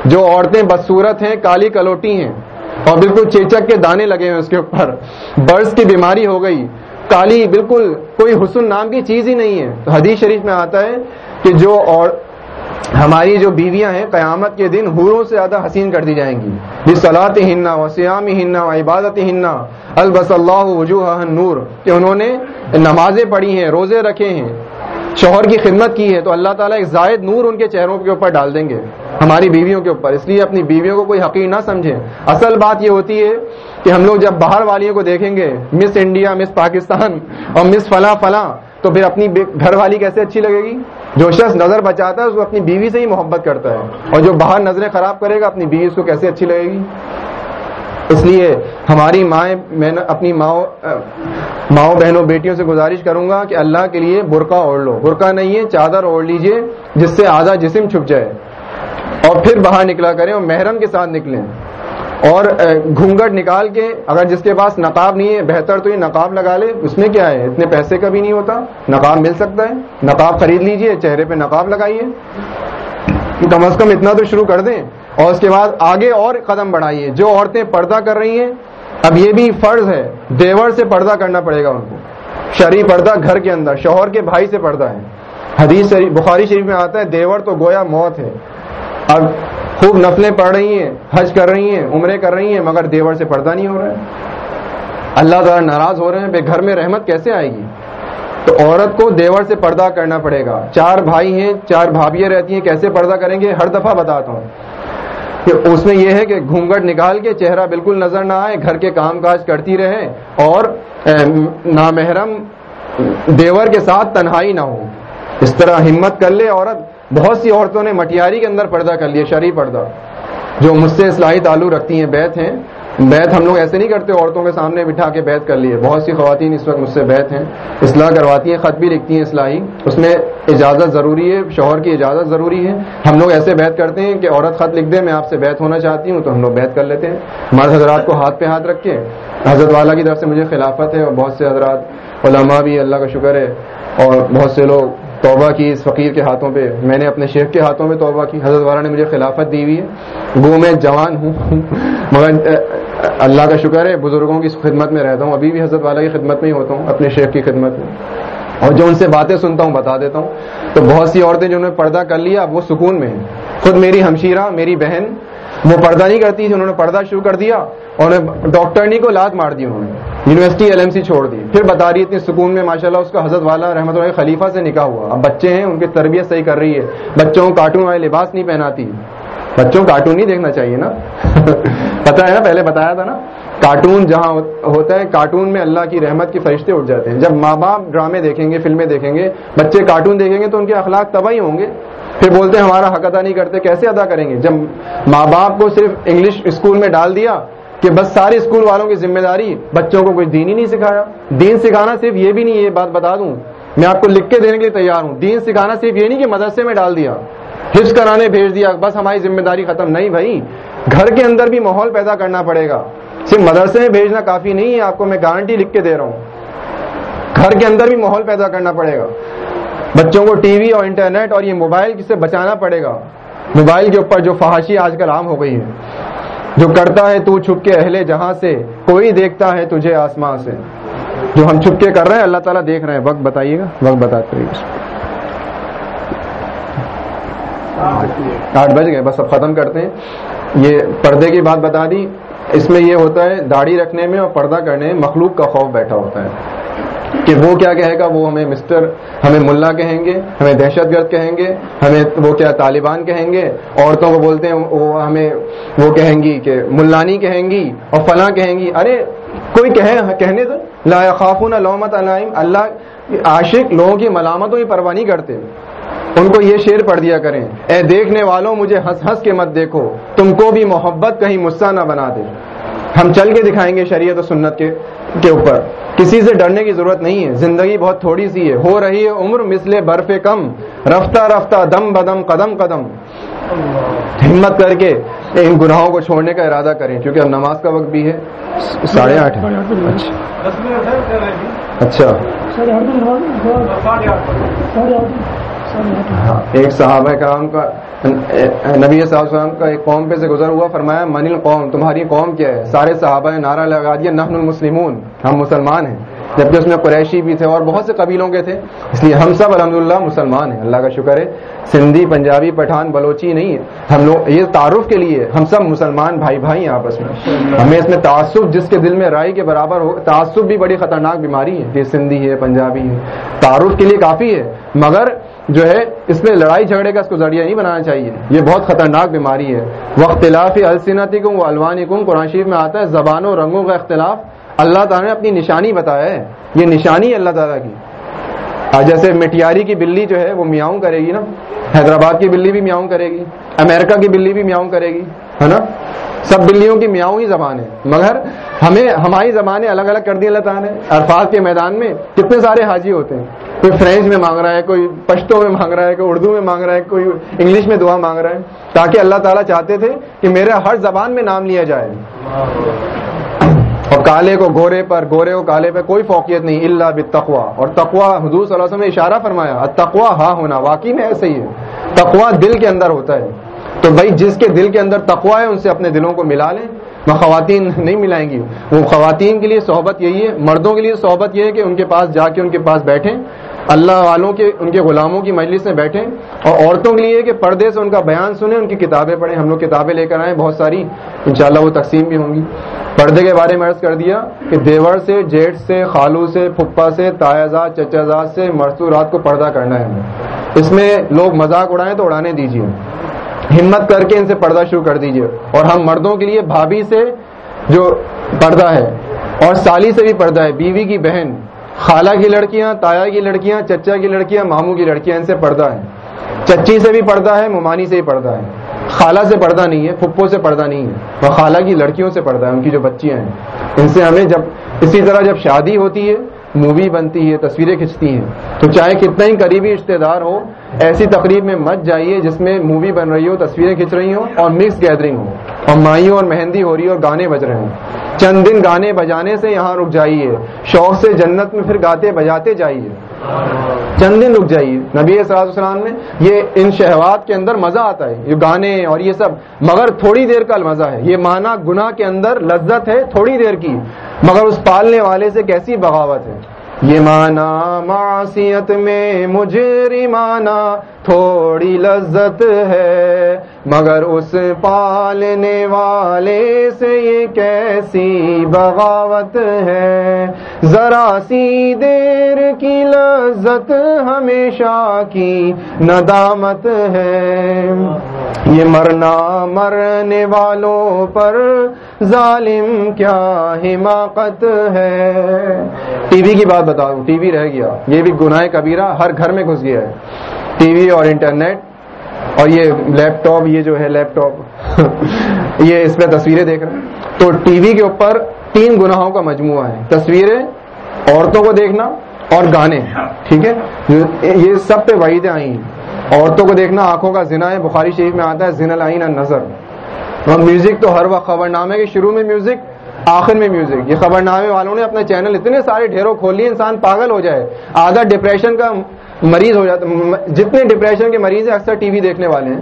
جو عورتیں بدصورت ہیں، کالی کلوٹی ہیں اور بالکل چیچک کے دانے لگے ہیں اس کے اوپر۔ برس کی بیماری ہو گئی۔ کالی بالکل کوئی حسن نام کی چیز ہی نہیں ہے۔ تو حدیث شریف میں آتا ہے کہ جو اور ہماری جو بیویاں ہیں، قیامت کے دن حوروں سے زیادہ حسین کر دی جائیں گی۔ جس صلاحت ہننا و سیام ہننا و عبادت ہننا البص اللہ وجوہ نور کہ انہوں نے نمازیں پڑھی ہیں، روزے رکھے ہیں، شوہر کی خدمت کی ہے، تو اللہ تعالیٰ ایک زائد نور ان کے چہروں کے اوپر ڈال دیں گے۔ ہماری بیویوں کے اوپر۔ اس لیے اپنی بیویوں کو کوئی حقیق نہ سمجھے۔ اصل بات یہ ہوتی ہے کہ ہم لوگ جب باہر والیوں کو دیکھیں گے، مس انڈیا، مس پاکستان اور مس فلاں فلاں، تو پھر اپنی گھر والی کیسے اچھی لگے گی؟ جو شخص نظر بچاتا ہے، اس کو اپنی بیوی سے ہی محبت کرتا ہے۔ اور جو باہر نظریں خراب کرے گا، اپنی بیوی اس کو کیسے اچھی لگے گی؟ اس لیے ہماری مائیں، میں اپنی ماؤں ماؤں بہنوں، بیٹیوں سے گزارش کروں گا کہ اللہ کے لیے برقع اوڑھ لو۔ برقع نہیں ہے، چادر اوڑھ لیجیے، جس سے آدھا جسم چھپ جائے۔ اور پھر باہر نکلا کریں اور محرم کے ساتھ نکلیں۔ اور گھونگٹ نکال کے اگر جس کے پاس نقاب نہیں ہے، بہتر تو یہ نقاب لگا لے، اس میں کیا ہے؟ اتنے پیسے کا بھی نہیں ہوتا۔ نقاب مل سکتا ہے۔ نقاب خرید لیجیے، چہرے پہ نقاب لگائیے۔ کم از کم اتنا تو شروع کر دیں۔ اور اس کے بعد آگے اور قدم بڑھائیے۔ جو عورتیں پردہ کر رہی ہیں، اب یہ بھی فرض ہے، دیور سے پردہ کرنا پڑے گا ان کو۔ شرع پردہ گھر کے اندر، شوہر کے بھائی سے پردہ ہے۔ حدیث شریف، بخاری شریف میں آتا ہے، دیور تو گویا موت ہے۔ اب خوب نفلیں پڑھ رہی ہیں، حج کر رہی ہیں عمریں کر رہی ہیں، مگر دیور سے پردہ نہیں ہو رہا ہے۔ اللہ تعالیٰ ناراض ہو رہے ہیں، بے گھر میں رحمت کیسے آئے گی؟ تو عورت کو دیور سے پردہ کرنا پڑے گا۔ چار بھائی ہیں، چار بھابیاں رہتی ہیں، کیسے پردہ کریں گے؟ ہر دفعہ بتاتا ہوں۔ کہ اس میں یہ ہے کہ گھونگٹ نکال کے چہرہ بالکل نظر نہ آئے، گھر کے کام کاج کرتی رہے اور نامحرم دیور کے ساتھ تنہائی نہ ہو۔ اس طرح ہمت کر لے عورت۔ بہت سی عورتوں نے مٹیاری کے اندر پردہ کر لیا شرح پردہ، جو مجھ سے اصلاحی تعلق رکھتی ہیں، بیت ہیں۔ بیت ہم لوگ ایسے نہیں کرتے، عورتوں کے سامنے بٹھا کے بیت کر لیے۔ بہت سی خواتین اس وقت مجھ سے بیت ہیں، اصلاح کرواتی ہیں، خط بھی لکھتی ہیں اصلاحی۔ اس میں اجازت ضروری ہے، شوہر کی اجازت ضروری ہے۔ ہم لوگ ایسے بیت کرتے ہیں کہ عورت خط لکھ دے، میں آپ سے بیت ہونا چاہتی ہوں، تو ہم لوگ بیت کر لیتے ہیں۔ مرد حضرات کو ہاتھ پہ ہاتھ رکھ کے حضرت والا کی طرف سے مجھے خلافت ہے اور بہت سے حضرات علماء بھی اللہ کا شکر ہے اور بہت سے لوگ توبہ کی اس فقیر کے ہاتھوں پہ، میں نے اپنے شیخ کے ہاتھوں میں توبہ کی۔ حضرت والا نے مجھے خلافت دی ہوئی ہے۔ گو میں جوان ہوں۔ مگر اللہ کا شکر ہے، بزرگوں کی خدمت میں رہتا ہوں۔ ابھی بھی حضرت والا کی خدمت میں ہی ہوتا ہوں، اپنے شیخ کی خدمت میں۔ اور جو ان سے باتیں سنتا ہوں، بتا دیتا ہوں۔ تو بہت سی عورتیں جنہوں نے پردہ کر لیا اب وہ سکون میں ہیں۔ خود میری ہمشیرہ، میری بہن وہ پردہ نہیں کرتی تھی انہوں نے پردہ شروع کر دیا، اور ڈاکٹرنی کو لات مار دی انہوں نے، یونیورسٹی ایل ایم سی چھوڑ دی۔ پھر بتا رہی اتنی سکون میں ماشاء اللہ اس کا حضرت والا رحمت اللہ خلیفہ سے نکاح ہوا۔ اب بچے ہیں، ان کی تربیت صحیح کر رہی ہے۔ بچوں کو کارٹون والے لباس نہیں پہناتی۔ بچوں کو کارٹون نہیں دیکھنا چاہیے نا۔ پتا ہے نا، پہلے بتایا تھا نا۔ کارٹون جہاں ہوتا ہے، کارٹون میں اللہ کی رحمت کے فرشتے اٹھ جاتے ہیں۔ جب ماں باپ ڈرامے دیکھیں گے، فلمیں دیکھیں گے، بچے کارٹون دیکھیں گے تو ان کے اخلاق تباہی ہوں گے۔ پھر بولتے ہیں ہمارا حق ادا نہیں کرتے، کیسے ادا کریں گے؟ جب ماں باپ کو صرف انگلش اسکول میں ڈال دیا کہ بس سارے اسکول والوں کی ذمہ داری، بچوں کو کوئی دین ہی نہیں سکھایا۔ دین سکھانا صرف یہ بھی نہیں، یہ بات بتا دوں۔ میں آپ کو لکھ کے دینے کے لیے تیار ہوں۔ دین سکھانا صرف یہ نہیں کہ مدرسے میں ڈال دیا، حفظ کرانے بھیج دیا، بس ہماری ذمہ داری ختم۔ نہیں بھائی، گھر کے اندر بھی ماحول پیدا کرنا پڑے گا۔ صرف مدرسے میں بھیجنا کافی نہیں ہے، آپ کو میں گارنٹی لکھ کے دے رہا ہوں۔ گھر کے اندر بھی ماحول پیدا کرنا پڑے گا۔ بچوں کو ٹی وی اور انٹرنیٹ اور یہ موبائل سے بچانا پڑے گا۔ موبائل کے اوپر جو فحاشی آج کل عام ہو گئی ہے۔ جو کرتا ہے تو چھپ کے اہل جہاں سے، کوئی دیکھتا ہے تجھے آسمان سے۔ جو ہم چھپ کے کر رہے ہیں، اللہ تعالیٰ دیکھ رہے ہیں۔ وقت بتائیے گا، وقت بتاتے آٹھ بج گئے، بس اب ختم کرتے ہیں۔ یہ پردے کی بات بتا دی۔ اس میں یہ ہوتا ہے، داڑھی رکھنے میں اور پردہ کرنے میں مخلوق کا خوف بیٹھا ہوتا ہے۔ کہ وہ کیا کہے گا؟ وہ ہمیں مسٹر ہمیں ملا کہیں گے، ہمیں دہشت گرد کہیں گے، ہمیں وہ کیا طالبان کہیں گے؟ عورتوں کو بولتے ہیں، وہ ہمیں وہ کہیں گی کہ ملانی کہیں گی اور فلاں کہیں گی۔ ارے، کوئی کہے، کہنے تو؟ لا خافون علومت علائم اللہ عاشق لوگوں کی ملامتوں ہی پرواہ نہیں کرتے۔ ان کو یہ شعر پڑھ دیا کریں۔ اے دیکھنے والوں مجھے ہنس ہنس کے مت دیکھو۔ تم کو بھی محبت کہیں مصہ نہ بنا دے۔ ہم چل کے دکھائیں گے شریعت و سنت کے کے اوپر۔ کسی سے ڈرنے کی ضرورت نہیں ہے۔ زندگی بہت تھوڑی سی ہے۔ ہو رہی ہے عمر مسلے برف کم۔ رفتہ رفتہ دم بدم قدم قدم۔ ہمت کر کے ان گناہوں کو چھوڑنے کا ارادہ کریں کیونکہ اب نماز کا وقت بھی ہے۔ ساڑھے آٹھ اچھا۔ ہاں، ایک صحابہ کرام کا نبی صاحب السلام کا ایک قوم پہ سے گزر ہوا، فرمایا من القوم، تمہاری قوم کیا ہے؟ سارے صحابہ نے نعرہ لگا دیا، نحن المسلمون، ہم مسلمان ہیں۔ جبکہ اس میں قریشی بھی تھے اور بہت سے قبیلوں کے تھے، اس لیے ہم سب الحمد مسلمان ہیں۔ اللہ کا شکر ہے، سندھی، پنجابی، پٹھان، بلوچی نہیں ہے۔ ہم لوگ، یہ تعارف کے لیے ہم سب مسلمان بھائی بھائی ہیں آپس میں۔ ہمیں اس میں تعصب، جس کے دل میں رائے کے برابر ہو، تعصب بھی بڑی خطرناک بیماری ہے۔ یہ سندھی ہے، پنجابی ہے۔ تعارف کے لیے کافی ہے، مگر جو ہے، اس میں لڑائی جھگڑے کا اس کو ذریعہ نہیں بنانا چاہیے۔ یہ بہت خطرناک بیماری ہے۔ وہ اختلاف السنتی کم وہ الوانی کم قرآن شریف میں آتا ہے، زبانوں رنگوں کا اختلاف۔ اللہ تعالیٰ نے اپنی نشانی بتایا ہے۔ یہ نشانی ہے اللہ تعالیٰ کی۔ جیسے مٹیاری کی بلی جو ہے، وہ میاؤں کرے گی نا۔ حیدرآباد کی بلی بھی میاؤں کرے گی۔ امریکہ کی بلی بھی میاؤں کرے گی۔ ہے نا؟ سب بلیوں کی میاؤں ہی زبان ہے۔ مگر ہمیں ہماری زبانیں الگ الگ کر دی اللہ تعالیٰ نے۔ الفاظ کے میدان میں کتنے سارے حاجی ہوتے ہیں۔ کوئی فرینچ میں مانگ رہا ہے، کوئی پشتوں میں مانگ رہا ہے، کوئی اردو میں مانگ رہا ہے، کوئی انگلش میں دعا مانگ رہا ہے۔ تاکہ اللہ تعالیٰ چاہتے تھے کہ میرے ہر زبان میں نام لیا جائے۔ اور کالے کو گورے پر گورے کو کالے پہ کوئی فوقیت نہیں اللہ بتقوا اور تقوا حضور صلی اللہ علیہ وسلم نے اشارہ فرمایا تقوا ہاں ہونا، واقعی میں ایسے ہی ہے۔ تقوا دل کے اندر ہوتا ہے۔ تو بھائی جس کے دل کے اندر تقوا ہے، ان سے اپنے دلوں کو ملا لیں۔ وہ خواتین نہیں ملائیں گی۔ وہ خواتین کے لیے صحبت یہی ہے، مردوں کے لیے صحبت یہ ہے کہ ان کے پاس جا کے ان کے پاس بیٹھیں۔ اللہ والوں کے، ان کے غلاموں کی مجلس میں بیٹھیں۔ اور عورتوں کے لیے کہ پردے سے ان کا بیان سنیں، ان کی کتابیں پڑھیں۔ ہم لوگ کتابیں لے کر آئیں، بہت ساری۔ انشاءاللہ وہ تقسیم بھی ہوں گی۔ پردے کے بارے میں عرض کر دیا کہ دیور سے جیٹ سے، خالو سے پھپا سے تایازاد چچازاد سے مرسورات کو پردہ کرنا ہے ہمیں۔ اس میں لوگ مذاق اڑائیں تو اڑانے دیجیے ہمت کر کے ان سے پردہ شروع کر دیجیے اور ہم مردوں کے لیے بھابھی سے جو پردہ ہے، اور سالی سے بھی پردہ ہے، بیوی کی بہن، خالہ کی لڑکیاں، تایا کی لڑکیاں، چچا کی لڑکیاں، ماموں کی لڑکیاں، ان سے پردہ ہے چچی سے بھی پردہ ہے، ممانی سے بھی پردہ ہے۔ خالہ سے پردہ نہیں ہے، پھپھو سے پردہ نہیں ہے وہ خالہ کی لڑکیوں سے پردہ ہے، ان کی جو بچیاں ہیں۔ ان سے ہمیں جب، اسی طرح جب شادی ہوتی ہے مووی بنتی ہے، تصویریں کھنچتی ہیں۔ تو چاہے کتنا ہی قریبی رشتے دار ہو ایسی تقریب میں مت جائیے جس میں مووی بن رہی ہو، تصویریں کھنچ رہی ہوں اور مکس گیدرنگ ہو اور مائیوں اور مہندی ہو رہی ہے اور گانے بج رہے ہوں۔ چند دن گانے بجانے سے یہاں رک جائیے۔ شوق سے جنت میں پھر گاتے بجاتے جائیے۔ چند دن رک جائیے۔ نبی صلاح السلام نے یہ ان شہوات کے اندر مزہ آتا ہے۔ یہ گانے اور یہ سب، مگر تھوڑی دیر کا مزہ ہے۔ یہ مانا گناہ کے اندر لذت ہے تھوڑی دیر کی، مگر اس پالنے والے سے کیسی بغاوت ہے؟ یہ مانا معصیت میں مجھے مانا تھوڑی لذت ہے۔ مگر اس پالنے والے سے یہ کیسی بغاوت ہے؟ ذرا سی دیر کی لذت ہمیشہ کی ندامت ہے۔ یہ مرنا مرنے والوں پر ظالم کیا حماقت ہے؟ ٹی وی کی بات بتا دوں، ٹی وی رہ گیا۔ یہ بھی گناہ کبیرہ ہر گھر میں گھس گیا ہے۔ ٹی وی اور انٹرنیٹ اور یہ لیپ ٹاپ یہ جو ہے لیپ ٹاپ یہ اس میں تصویریں دیکھ رہے ہیں۔ تو ٹی وی کے اوپر تین گناہوں کا مجموعہ ہے۔ تصویریں، عورتوں کو دیکھنا اور گانے، ٹھیک ہے؟ یہ سب پہ وعیدیں آئی ہیں عورتوں کو دیکھنا، آنکھوں کا زنا ہے۔ بخاری شریف میں آتا ہے زن العین نظر اور میوزک تو ہر وقت خبر نامے کے شروع میں میوزک آخر میں میوزک یہ خبر نامے والوں نے اپنے چینل اتنے سارے ڈھیروں کھول لیے، انسان پاگل ہو جائے۔ آدھا ڈپریشن کا مریض ہو جاتا جتنے ڈپریشن کے مریض ہیں، اکثر ٹی وی دیکھنے والے ہیں۔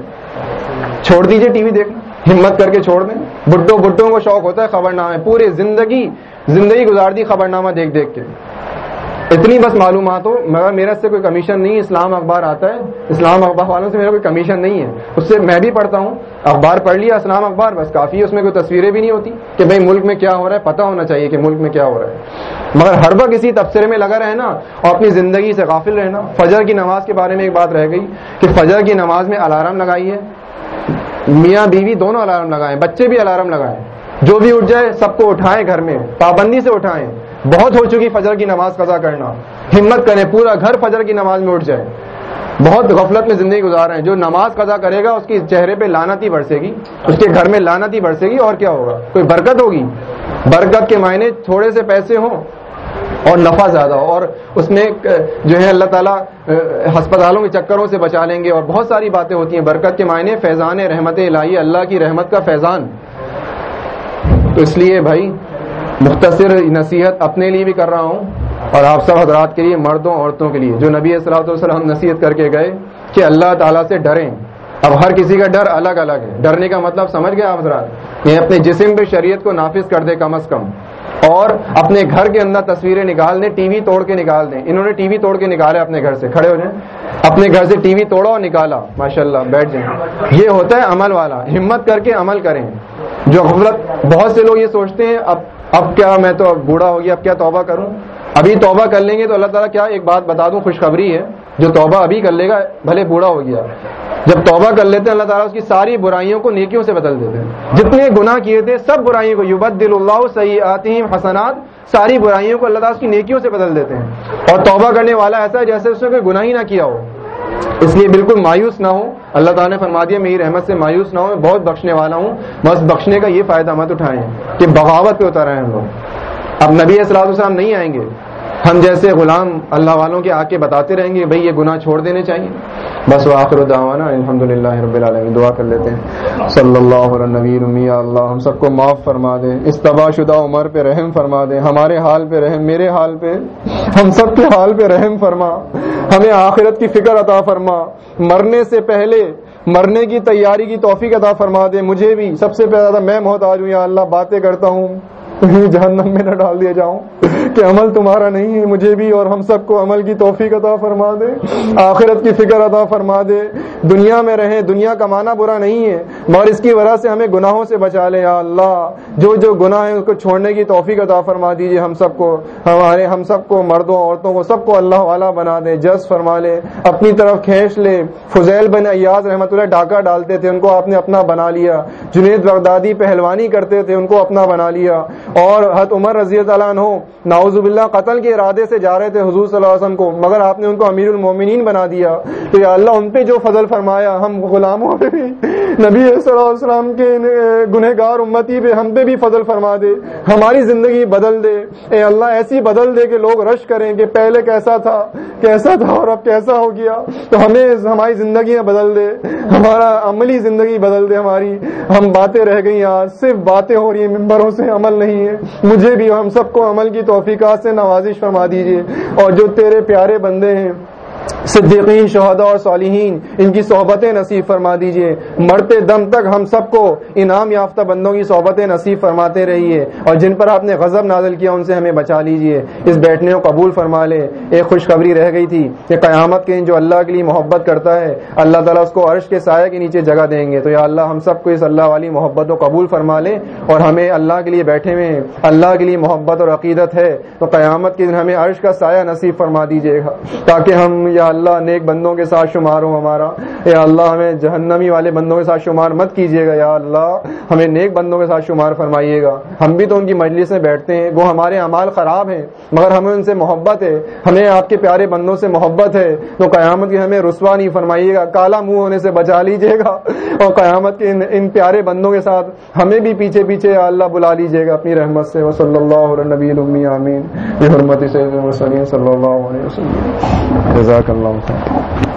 چھوڑ دیجیے ٹی وی دیکھنا ہمت کر کے چھوڑ دیں۔ بڈوں بڈوں کو شوق ہوتا ہے خبر نامے پوری زندگی زندگی گزار دی خبر نامہ دیکھ دیکھ کے۔ اتنی بس معلومات ہو مگر میرا سے کوئی کمیشن نہیں، اسلام اخبار آتا ہے۔ اسلام اخبار والوں سے میرا کوئی کمیشن نہیں ہے۔ اس سے میں بھی پڑھتا ہوں۔ اخبار پڑھ لیا، اسلام اخبار، بس کافی ہے، اس میں کوئی تصویریں بھی نہیں ہوتی کہ بھائی ملک میں کیا ہو رہا ہے، پتہ ہونا چاہیے کہ ملک میں کیا ہو رہا ہے۔ مگر ہر وقت اسی تبصرے میں لگا رہنا اور اپنی زندگی سے غافل رہنا۔ فجر کی نماز کے بارے میں ایک بات رہ گئی کہ فجر کی نماز میں الارم لگائی ہے۔ میاں بیوی دونوں الارم لگائیں، بچے بھی الارم لگائیں۔ جو بھی اٹھ جائے، سب کو اٹھائیں گھر میں، پابندی سے اٹھائیں۔ بہت ہو چکی فجر کی نماز قضا کرنا۔ ہمت کریں، پورا گھر فجر کی نماز میں اٹھ جائے بہت غفلت میں زندگی گزار رہے ہیں۔ جو نماز قضا کرے گا، اس کی چہرے پہ لانت ہی برسے گی۔ اس کے گھر میں لانت ہی برسے گی، اور کیا ہوگا؟ کوئی برکت ہوگی؟ برکت کے معنی تھوڑے سے پیسے ہوں اور نفع زیادہ ہو۔ اور اس میں جو ہے، اللہ تعالیٰ ہسپتالوں کے چکروں سے بچا لیں گے۔ اور بہت ساری باتیں ہوتی ہیں۔ برکت کے معنی فیضان رحمت الہی، اللہ کی رحمت کا فیضان۔ تو اس لیے بھائی مختصر نصیحت اپنے لیے بھی کر رہا ہوں اور آپ سب حضرات کے لیے، مردوں، عورتوں کے لیے۔ جو نبی السلاۃ والسلام نصیحت کر کے گئے کہ اللہ تعالیٰ سے ڈریں۔ اب ہر کسی کا ڈر الگ الگ ہے۔ ڈرنے کا مطلب سمجھ گئے آپ حضرات؟ یہ اپنے جسم پہ شریعت کو نافذ کر دے کم از کم۔ اور اپنے گھر کے اندر تصویریں نکال دیں، ٹی وی توڑ کے نکال دیں۔ انہوں نے ٹی وی توڑ کے نکالے اپنے گھر سے۔ کھڑے ہو جائیں۔ اپنے گھر سے ٹی وی توڑا اور نکالا۔ ماشاء اللہ بیٹھ جائیں۔ یہ ہوتا ہے عمل والا۔ ہمت کر کے عمل کریں۔ جو غفلت بہت سے لوگ یہ سوچتے ہیں، اب اب کیا میں تو بوڑھا ہو گیا، اب کیا توبہ کروں؟ ابھی توبہ کر لیں گے تو اللہ تعالیٰ کیا ایک بات بتا دوں، خوشخبری ہے۔ جو توبہ ابھی کر لے گا، بھلے بوڑھا ہو گیا۔ جب توبہ کر لیتے ہیں، اللہ تعالیٰ اس کی ساری برائیوں کو نیکیوں سے بدل دیتے ہیں۔ جتنے گناہ کیے تھے، سب برائیوں کو یوبد دل اللہ صحیح آتی حسنات، ساری برائیوں کو اللہ تعالیٰ اس کی نیکیوں سے بدل دیتے ہیں۔ اور توبہ کرنے والا ایسا ہے جیسے اس نے کوئی گناہ ہی نہ کیا ہو۔ اس لیے بالکل مایوس نہ ہو اللہ تعالیٰ نے فرما دیا، میری رحمت سے مایوس نہ ہو بہت بخشنے والا ہوں۔ بس بخشنے کا یہ فائدہ مت اٹھائیں کہ بغاوت پہ اتر رہے ہیں ہم لوگ۔ اب نبی السلام السلام نہیں آئیں گے۔ ہم جیسے غلام اللہ والوں کے آ کے بتاتے رہیں گے بھائی یہ گناہ چھوڑ دینے چاہیے۔ بس وہ آخر دعوانا الحمد للہ رب العالمین، دعا کر لیتے ہیں۔ صلی اللہ علیہ نبی اللہ، ہم سب کو معاف فرما دے۔ اس تباہ شدہ عمر پہ رحم فرما دے۔ ہمارے حال پہ رحم، میرے حال پہ۔ ہم سب کے حال پہ رحم فرما۔ ہمیں آخرت کی فکر عطا فرما۔ مرنے سے پہلے مرنے کی تیاری کی توفیق عطا فرما دے۔ مجھے بھی سب سے زیادہ میں محتاج ہوں، یا اللہ، باتیں کرتا ہوں۔ جہنم میں نہ ڈال دیا جاؤں، کہ عمل تمہارا نہیں ہے، مجھے بھی اور ہم سب کو عمل کی توفیق عطا فرما دے، آخرت کی فکر عطا فرما دے۔ دنیا میں رہیں دنیا کمانا برا نہیں ہے، مگر اس کی وجہ سے ہمیں گناہوں سے بچا لے یا اللہ۔ جو جو گناہ ہے اس کو چھوڑنے کی توفیق عطا فرما دیجیے ہم سب کو۔ ہمارے، ہم سب کو مردوں، عورتوں کو سب کو اللہ والا بنا دے جس فرما لے۔ اپنی طرف کھینچ لے۔ فضیل بن ایاز رحمت اللہ ڈاکہ ڈالتے تھے، ان کو آپ نے اپنا بنا لیا۔ جنید بغدادی پہلوانی کرتے تھے، ان کو اپنا بنا لیا۔ اور حد عمر رضی اللہ عنہ ناؤز باللہ قتل کے ارادے سے جا رہے تھے حضور صلی اللہ علیہ وسلم کو، مگر آپ نے ان کو امیر المومنین بنا دیا۔ تو یا اللہ ان پہ جو فضل فرمایا، ہم غلاموں پہ بھی، نبی صلی اللہ علیہ وسلم کے گنہ گار امتی پہ ہم پہ بھی فضل فرما دے، ہماری زندگی بدل دے۔ اے اللہ، ایسی بدل دے کہ لوگ رش کریں کہ پہلے کیسا تھا کیسا تھا اور اب کیسا ہو گیا۔ تو ہمیں ہماری زندگیاں بدل دے، ہمارا عملی زندگی بدل دے ہماری۔ ہم باتیں رہ گئی آج صرف باتیں ہو رہی ہیں ممبروں سے عمل نہیں ہے مجھے بھی ہم سب کو عمل کی توفیقات سے نوازش فرما دیجیے اور جو تیرے پیارے بندے ہیں صدیقین، شہداء اور صالحین، ان کی صحبتیں نصیب فرما دیجیے۔ مرتے دم تک ہم سب کو انعام یافتہ بندوں کی صحبتیں نصیب فرماتے رہیے۔ اور جن پر آپ نے غضب نازل کیا، ان سے ہمیں بچا لیجیے۔ اس بیٹھنے کو قبول فرما لے۔ ایک خوشخبری رہ گئی تھی کہ قیامت کے جو اللہ کے لیے محبت کرتا ہے، اللہ تعالیٰ اس کو عرش کے سائے کے نیچے جگہ دیں گے۔ تو یا اللہ، ہم سب کو اس اللہ والی محبت کو قبول فرما لے۔ اور ہمیں اللہ کے لیے بیٹھے ہوئے، اللہ کے لیے محبت اور عقیدت ہے۔ تو قیامت کے دن ہمیں عرش کا سایہ نصیب فرما دیجیے گا۔ تاکہ ہم یا اللہ نیک بندوں کے ساتھ شمار ہو ہمارا۔ یا اللہ ہمیں جہنمی والے بندوں کے ساتھ شمار مت کیجیے گا یا اللہ۔ ہمیں نیک بندوں کے ساتھ شمار فرمائیے گا۔ ہم بھی تو ان کی مجلس میں بیٹھتے ہیں وہ ہمارے اعمال خراب ہیں مگر ہمیں ان سے محبت ہے۔ ہمیں آپ کے پیارے بندوں سے محبت ہے۔ تو قیامت کی ہمیں رسوا نہیں فرمائیے گا کالا منہ ہونے سے بچا لیجیے گا۔ اور قیامت کے ان, ان پیارے بندوں کے ساتھ ہمیں بھی پیچھے پیچھے یا اللہ بلا لیجیے گا اپنی رحمت سے۔ صلی اللہ علیہ نبی آمین۔ حرمت صلی اللہ علیہ وسلم۔ جزاک اللہ